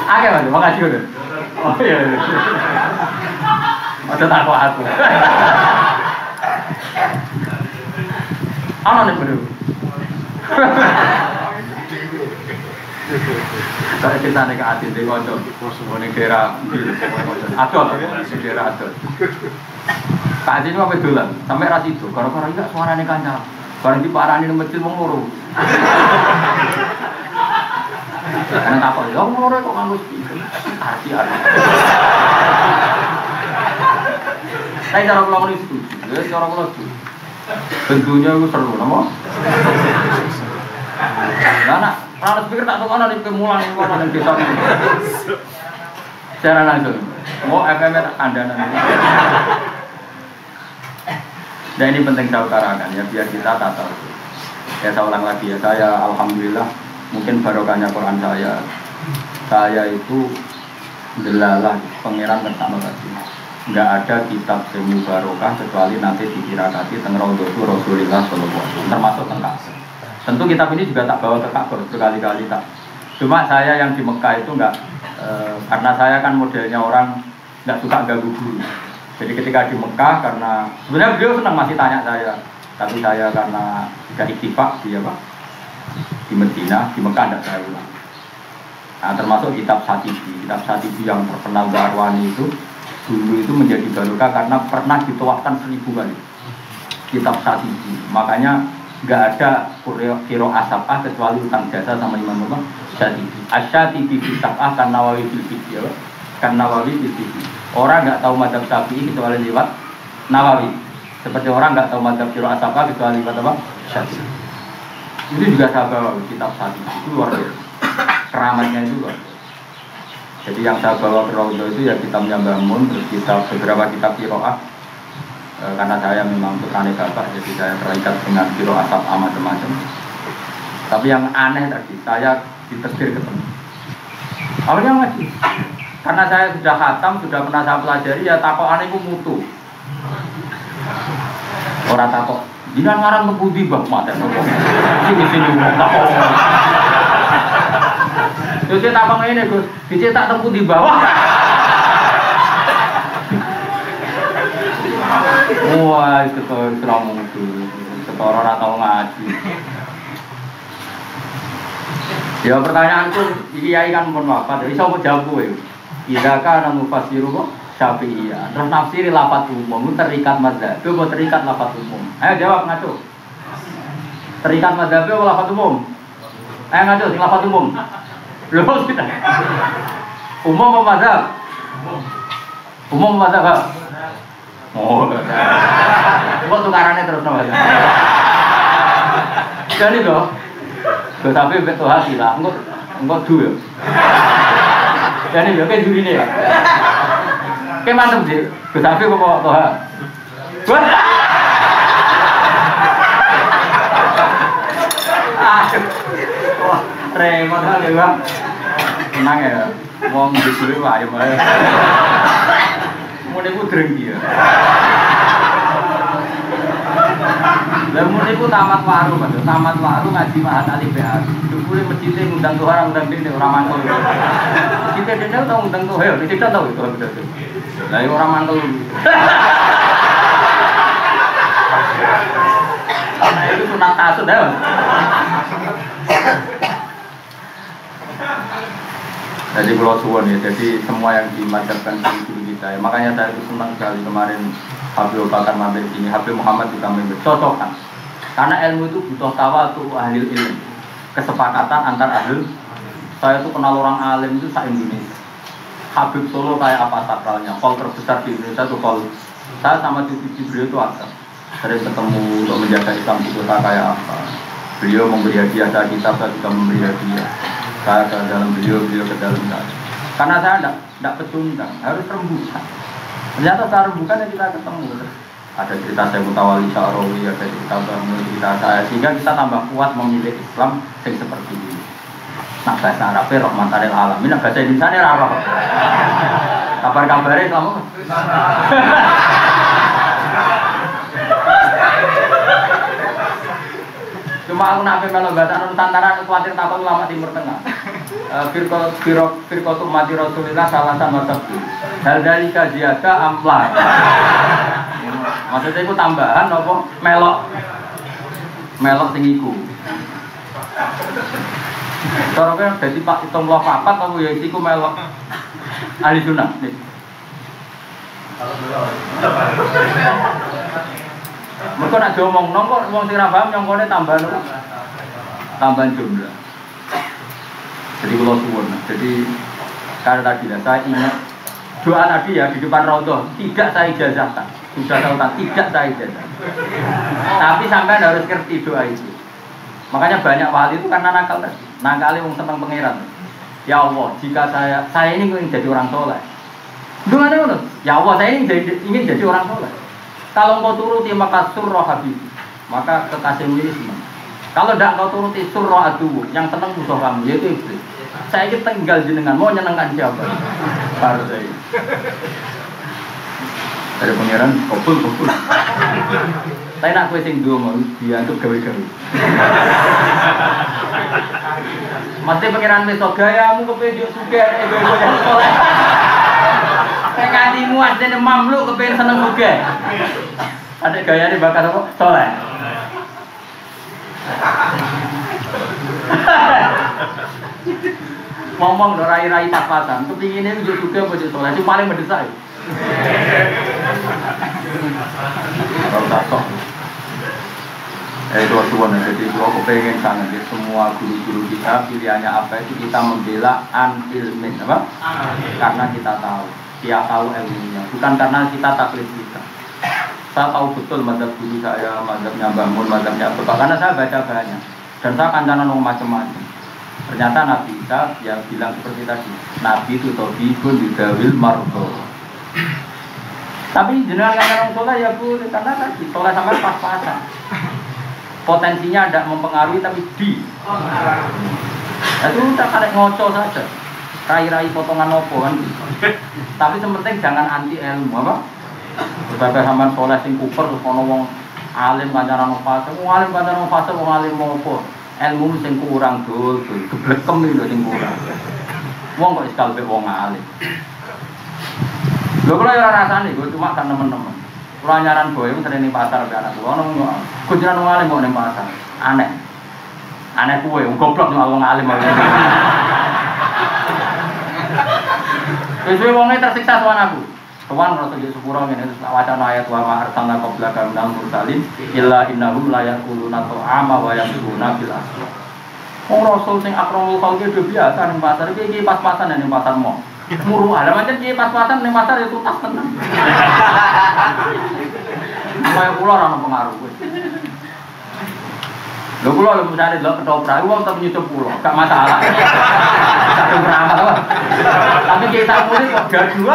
Speaker 1: Oke, Mas, makasih udah. Oh iya. Ada takut aku. Ana nih bro. Saya cerita nih ke Adin di Koco, di daerah Adol, di daerah Adol. Kak Adin itu apa dolan, sampai ras itu, karena enggak suaranya kancang. Barang di parani nomor masjid loro. Karena takut, ya wong loro kok nganggo speaker. Arti-arti. Saya cara pulang ini ya cara pulang setuju. Tentunya itu seru, nama? Nah, nak, kalau speaker tak ada di kemulan, mana yang kita Secara langsung. Mau FM anda nanti. Nah ini penting saya utarakan ya biar kita tata. Ya saya ulang lagi ya saya alhamdulillah mungkin barokahnya Quran saya saya itu delalah pangeran bersama tadi nggak ada kitab semu barokah kecuali nanti dikira-kati itu Rasulullah Shallallahu termasuk tentang tentu kitab ini juga tak bawa ke Ka'bah berkali-kali tak. Cuma saya yang di Mekah itu nggak e, karena saya kan modelnya orang nggak suka ganggu guru. Jadi ketika di Mekah karena sebenarnya beliau senang masih tanya saya, tapi saya karena tidak iktifak di apa? Di Medina, di Mekah tidak saya ulang. Nah, termasuk kitab Satibi, kitab Satibi yang terkenal Garwani itu dulu itu menjadi barokah karena pernah dituakan seribu kali kitab Satibi. Makanya nggak ada kiro asapah kecuali utang jasa sama Imam Imam Satibi. Asyatibi kitab ah kan Nawawi fil ya, kan Nawawi fil Orang nggak tahu madhab syafi'i kecuali lewat Nawawi. Seperti orang nggak tahu madhab kiro asapa kecuali lewat apa? Syafi'i. Itu juga sahabat kitab syafi'i itu luar biasa. Keramatnya luar Jadi yang saya bawa ke Raudhah itu ya kitabnya bangun, terus kitab beberapa kitab kiroah e, karena saya memang petani bapak, jadi saya terikat dengan kiro asap macam-macam. Tapi yang aneh tadi, saya ditegur ketemu. Awalnya ngaji, karena saya sudah khatam, sudah pernah saya pelajari, ya takokan itu mutu. Orang takok, jangan ngarang ngebudi bah mata nopo. Sini sini takok. Terus saya takok ini Gus, dicetak tempu di bawah. Wah, itu tuh selama itu, setoran atau ngaji. Ya pertanyaanku, iya kan pun apa? Jadi saya mau jawab gue. Ida kana mufasiru kok Syafi'iyah. Terus nafsiri lafat umum terikat madzhab. Itu terikat lafat umum. Ayo jawab ngaco. Terikat madzhab itu lafat umum. Ayo ngaco sing lafat umum. Loh sudah. Umum apa madzhab? Umum apa madzhab? Oh. Kok tukarannya terus nama Jadi loh. Tapi betul hati lah. Enggak enggak dua. Jadi ya kayak juri nih ya. Kayak mantep sih. Tapi kok kok toha. Wah, repot kali bang. Tenang ya. Wong di sini wae wae. Mau nih drengki ya. Lalu itu tamat waru, mas. Tamat waru ngaji mahat alif ya. Dukule masjidnya ngundang tuh orang ngundang dia orang mantul. Kita dia tahu ngundang tuh ya, kita tahu itu betul. Lah orang mantul. Nah itu sunat kasut ya. Jadi pulau suwon ya, jadi semua yang dimajarkan guru kita ya. Makanya saya itu senang sekali kemarin Habib Bakar mampir sini, Habib Muhammad juga mampir, cocokkan. Karena ilmu itu butuh tawa untuk ahli ilmu, kesepakatan antar ahli. Saya tuh kenal orang alim itu sa Indonesia. Habib Solo kayak apa sakralnya, kol terbesar di Indonesia itu kol. Saya sama cucu beliau itu ada. Sering ketemu untuk menjaga Islam di kota kayak apa. Beliau memberi hadiah saya kitab, saya juga memberi hadiah saya ke dalam beliau, beliau ke dalam saya. Karena saya tidak tidak pecundang, harus rembukan. Ternyata saya rembukan yang kita ketemu. Ada cerita saya Mutawali Syarawi, ada cerita bangun, cerita saya, sehingga kita tambah kuat memilih Islam yang seperti ini. Nah bahasa Arabnya Rahmatanil Alamin, nah bahasa Indonesia ini apa? Kabar-kabarnya Islam Cuma aku nak melo baca Nusantara khawatir takut ulama Timur Tengah. Eh, firqo firqo firqo tu mati Rasulullah salah sama satu. Hal dari kajiaka ampla. Maksudnya itu tambahan apa? Melok melok tinggiku. Cara kan jadi pak hitung loh papat apa ya isiku melok ahli sunnah. Mereka nak diomong nong kok wong sing ra paham nyongkone tambahan tambahan jumlah. Jadi kalau suwun, jadi karena tadi lah saya ingat doa tadi ya di depan roto tidak saya ijazahkan. Sudah tahu tak? Tidak saya ijazahkan. Tapi sampai harus ngerti doa itu. Makanya banyak wali itu karena nakal tadi. Nakal yang senang pangeran. Ya Allah jika saya saya ini ingin jadi orang soleh. Dengan ya Allah saya jadi, ingin jadi orang soleh. Kalau engkau turuti maka surah habib, maka kekasihmu ini senang. Kalau tidak engkau turuti surah adu, yang senang musuh kamu, yaitu iblis. Saya ingin tinggal jenengan, mau nyenengkan siapa? Baru saya. Dari pangeran, kopul, kopul. Tapi nak kue sing dua mau diantuk gawe-gawe. Mesti pangeran besok gayamu kepengen dia suka nek gawe gawe soleh. Kayak kandimu asline mamluk kepengen seneng juga. Ada gaya nih bakal apa? Soleh. Ngomong do rai-rai pas-pasan, kepinginnya juga juga bojo soleh, itu paling mendesak. Kalau tak sok. Eh itu tuan jadi kalau kepengen sangat ya, semua guru-guru kita pilihannya apa itu kita membela an ilmin apa? Karena kita tahu, dia tahu ilmunya, bukan karena kita taklid kita. Saya tahu betul madhab guru saya, madhabnya bangun, madhabnya apa, karena saya baca banyak. Dan saya kancanan macam-macam. Ternyata Nabi Isa yang bilang seperti tadi, Nabi itu tobibun yudawil margo. Tapi jenengan kancanan soleh ya bu, karena tadi soleh sama pas-pasan. Potensinya tidak mempengaruhi tapi di. Itu udah kalian ngoco saja. Rai-rai potongan opo kan tapi sementing jangan anti ilmu apa sebagai hamban soleh sing kuper terus ono wong alim kancaran fase wong alim kancaran fase wong alim opo ilmu sing kurang dul. Geblekem itu sing kurang. Wong kok iskal wong alim. Lho kalau ya rasane gue cuma kan temen-temen kalau nyaran boy, sering di pasar ke anak tua, nong kunciran wong alim kok di pasar, aneh, aneh kue, wong goblok nih wong alim mau. Terus wongnya tersiksa tuan aku. Tuan kalau tujuh sepuluh ini terus wacana ayat wa ma arsalna qablaka minal mursalin illa innahum la yaquluna ta'ama wa yamshuna bil aswaq. Wong rasul sing akramul khalqi udah biasa ning pasar iki pas-pasan ning pasar mau. Muru macam dia pas-pasan ning pasar itu tak tenang. Kayak kula ora ono pengaruh kowe. Lho kula lho misalnya delok ketoprak wong tetep nyucup kula, gak masalah. Satu beramal. Tapi kita mulai kok gaduh.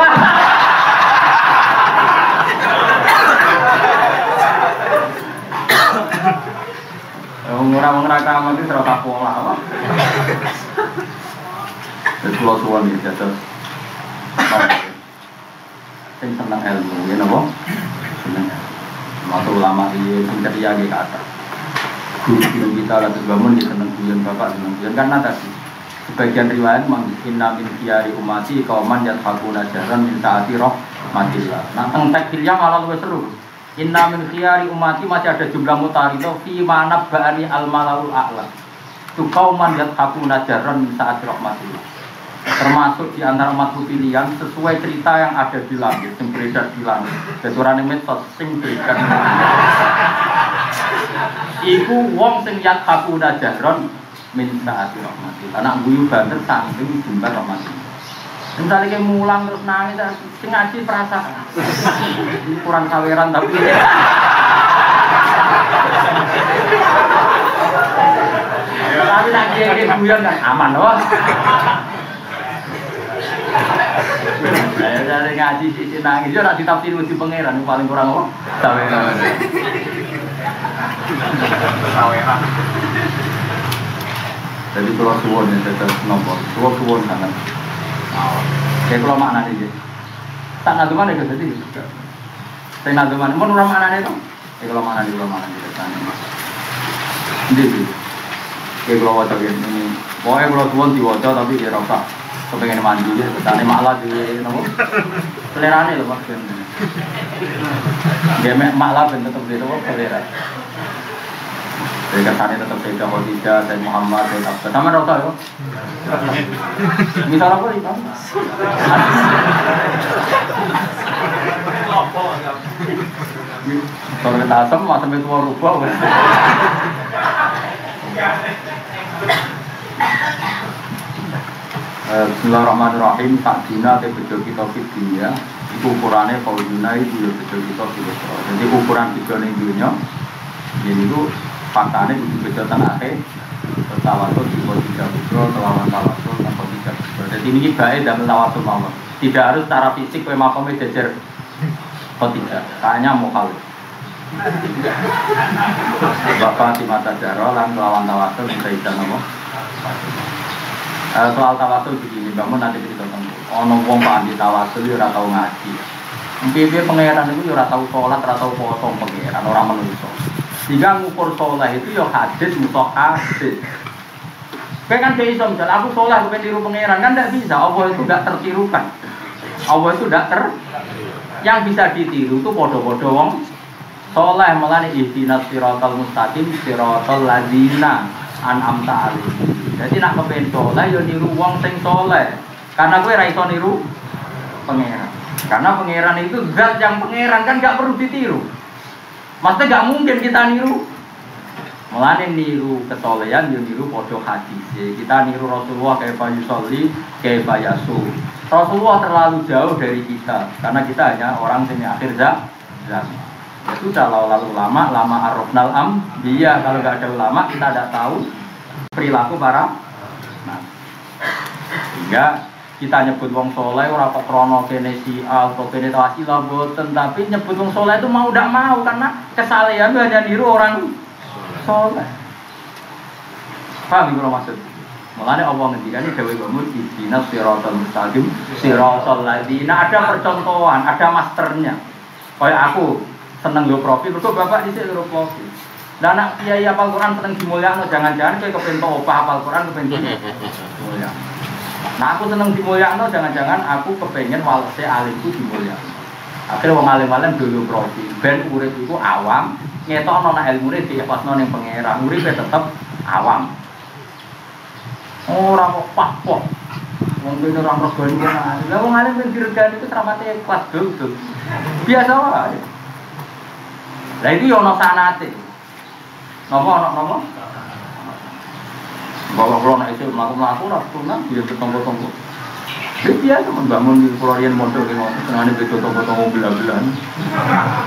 Speaker 1: Orang orang kamar itu serata pola apa? Jadi pulau suwon ini jatuh. Sing seneng ilmu, ya nopo? Seneng. Masuk ulama ini sing ceria di kata. Guru-guru kita lagi bangun di seneng guyon bapak seneng guyon karena tadi sebagian riwayat menginna min kiari umati kauman yathakuna jaran min taati roh matillah. Nah, teng tekilnya malah lebih seru. Inna min khiyari umati masih ada jumlah mutarito fi mana ba'ani al malaul a'la. Tu kauman yathakuna jaran min taati rahmatillah termasuk di antara umat pilihan sesuai cerita yang ada di langit, yang beredar di langit. Keturunan metos sing beredar di langit. Iku wong sing yat aku najahron min saati rahmati. Anak buyu banget saking jumlah rahmati. Misalnya kayak mulang terus nangis, sing ngaji perasaan. Kurang saweran tapi. Tapi lagi kayak guyon kan aman loh. Saya dari ngaji sisi nangis, ya nanti tafsir di pangeran yang paling kurang apa? Saweran. Saweran. Jadi kalau suwon ya tetap nombor, suwon suwon sangat. Kayak kalau makna ini, tak nanti mana ke jadi? Saya nanti mana? Mau nurah makna itu? Kayak kalau makna di kalau makna depan. Jadi, kayak kalau wajah ini, pokoknya kalau suwon diwajah tapi ya rasa. Kepengen mandi ya. Malah di nopo selerane lho maksudnya dia malah ben tetap di selera jadi kesannya tetap Sayyidah Khadijah, Sayyid Muhammad, Sayyid Abdul. Sama ya? Apa kalau kita sampai tua rubah Bismillahirrahmanirrahim. Tak dina te bejo kita dunia itu ukurannya kalau dunia itu ya kita kita jadi ukuran bejo ning dunia. Jadi itu faktanya itu bejo tenake tawasul di tiga bukro telawan tawasul tanpa tiga bukro jadi ini baik dan tawasul mawon Tidak harus secara fisik kowe makome jejer. Oh tidak, kayaknya mau kali. Bapak di mata jaro lan lawan tawasul bisa izin apa? Eh, soal tawasul begini, bangun nanti kita tunggu. Ono paham di tawasul ora tau ngaji. Mungkin dia pangeran itu ora tau sholat, ora tau foto pangeran, orang manusia. Sehingga ngukur sholat itu ya hadis mutok hadis. Kayak kan dia iso misal aku sholat bukan tiru pangeran kan tidak bisa. Allah itu tidak tertirukan. Allah itu tidak ter yang bisa ditiru itu bodoh-bodoh wong soleh malah nih ihdinas siratal mustaqim siratal ladina an'amta alaihim. Jadi nak kepen soleh yo niru wong sing soleh. Karena gue ra iso niru pangeran. Karena pangeran itu zat yang pangeran kan gak perlu ditiru. Maksudnya gak mungkin kita niru. Mulane niru kesolehan yo niru podo hadis. Kita niru Rasulullah kayak Bayu Soli, kayak Bayasu. Rasulullah terlalu jauh dari kita karena kita hanya orang sini akhir zaman. Ya sudah lalu ulama, lama arrofnal am, dia kalau nggak ada ulama kita tidak tahu perilaku para nah. Sehingga kita nyebut wong soleh ora kok krono kene si atau kene tawasila boten tapi nyebut wong soleh itu mau tidak mau karena kesalehan hanya niru orang soleh. Paham kalau maksud? Mulanya Allah ngendikan ini Dewi Gomud Ibina sirotol mustaqim Sirotol ladina Ada percontohan, ada masternya Kayak aku seneng lo profil Terus bapak di sini lo profil Dan anak kiai apal Quran seneng dimulyakno Jangan-jangan kayak kepengen opah apal Quran kepengen dimulyakno Nah aku seneng dimulyakno Jangan-jangan aku kepengen walse alimku dimulyakno Akhirnya wong alim-alim dulu profil Ben urip itu awam Ngetok nona ilmu ini diikhlasno yang pangeran Uripnya tetep awam Orang kok pakpok. Wong kene ora mergoni kene. Lah wong alim sing diregani itu ramate kuat dul Biasa wae. Lah itu yo ono sanate. Napa ono napa? Bawa kalau nak itu melaku-melaku lah, tunan dia bertonggo-tonggo. Dia biasa membangun di Pulau Rian model kayak ngono, tengah ini betul tonggo-tonggo bila-bilan.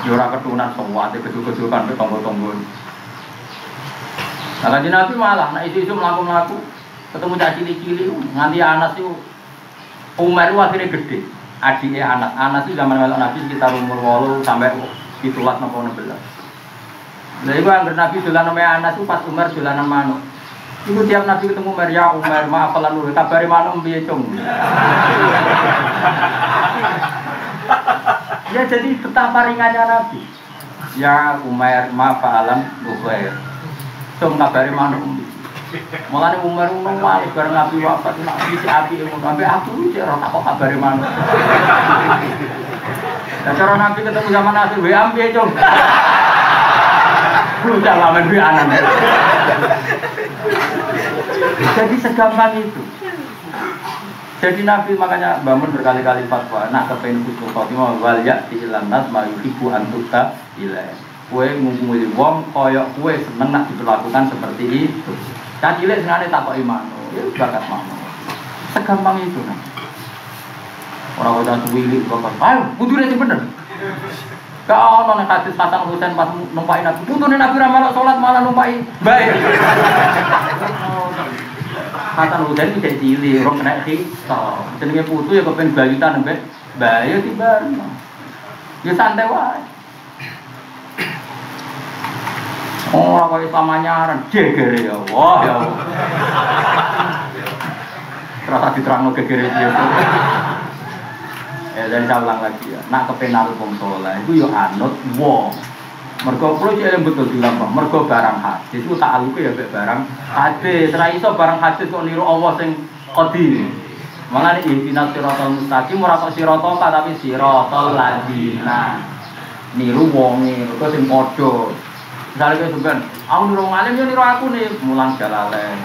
Speaker 1: Jurah ketunan semua, dia kecil-kecil kan bertonggo-tonggo. Nah, kanji Nabi malah, nah itu-itu melaku-melaku, ketemu cah cilik-cilik nganti anak itu Umar itu akhirnya gede adiknya anak anak itu zaman melok Nabi sekitar umur walu sampai itulah nopo belas Nah itu yang Nabi dolan namanya anak itu pas Umar dolanan manuk itu tiap Nabi ketemu Umar ya Umar maaf kalau lu kabari manuk biye cung ya jadi betapa ringannya Nabi ya Umar maaf alam Ukhair cung kabari manuk Mulane Umar ngono wae bareng Nabi wafat nak iki api ngono sampe aku iki ora tak kok kabare manut. Lah cara Nabi ketemu zaman Nabi wae ambe cung. Udah lama duwe anak. Jadi segampang itu. Jadi Nabi makanya bangun berkali-kali fatwa, nak kepengen kutu Fatimah wal ya di nas ma yuhibbu an tukta ilaih. Kue ngumuli wong koyok kue seneng nak diperlakukan seperti itu. Cah cilik senane takok iman. Ya bakat mau. Segampang itu nah. Orang udah suwili bakat. Ayo, kudune sing bener. Gak ono nek hadis Hasan Husain pas numpai Nabi. Putune Nabi ra malah salat malah numpai baik. Hasan Husain iki cilik, rong kena kita. Jenenge putu ya kepen balita nembe bae ya tiba. Ya santai wae. Oh, apa Islam anyaran, jeger ya Allah, ya Allah. Terasa diterang geger dia. Ya, dan saya ulang lagi ya. Nak kepenal wong soleh, itu yo anut wong. Mergo kulo yang betul bang, mergo barang hadis itu tak aluke ya barang hadis. Setelah iso barang hadis kok niru Allah sing qadir. Malah ini ihdinas siratal mustaqim ora kok siratal tapi siratal ladina. Niru wonge, mergo sing padha. Misalnya kayak sebenarnya, aku niru ngalim ya niru aku nih, mulang jalalen.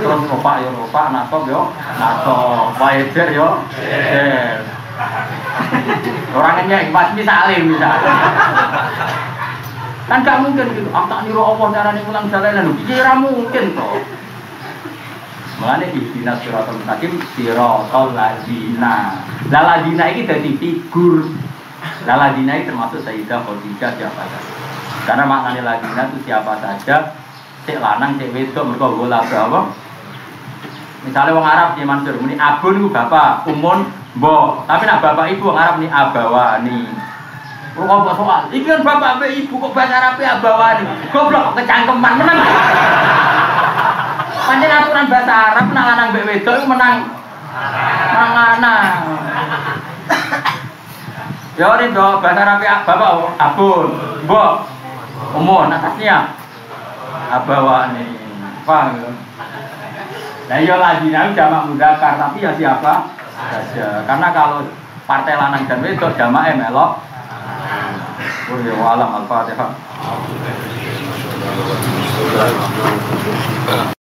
Speaker 1: Terus ropak ya ropak, nasab ya nasab, wajar ya wajar. Orangnya pas misalnya misalnya. Kan gak mungkin gitu, aku tak niru Allah caranya mulang jalanan, kira mungkin toh. Mulane ihdinas siratal mustaqim siratal ladina. Lah ladina iki dadi figur. Lah ladina iki termasuk Sayyidah Khadijah siapa saja. Karena maknanya ladina itu siapa saja, cek lanang, cek wedok, mereka bola berapa? Misalnya wong Arab di Mansur, ini abun itu bapak, umun, mbok. Tapi nak bapak ibu wong Arab ini abawani. Kok kok soal? Iki kan bapak mbak ibu kok bahasa Arab abawani. Goblok kecangkeman menang. Pancen aturan bahasa Arab nang lanang mbek wedok menang. Menang lanang. Ya ini dong bahasa Arab bapak abun, mbok, umun, atasnya abawani. Paham ya? Nah iya lagi nah jamak mudakar tapi ya siapa saja. Karena kalau partai lanang dan wedok jamak melok. Ya alam al-fatihah.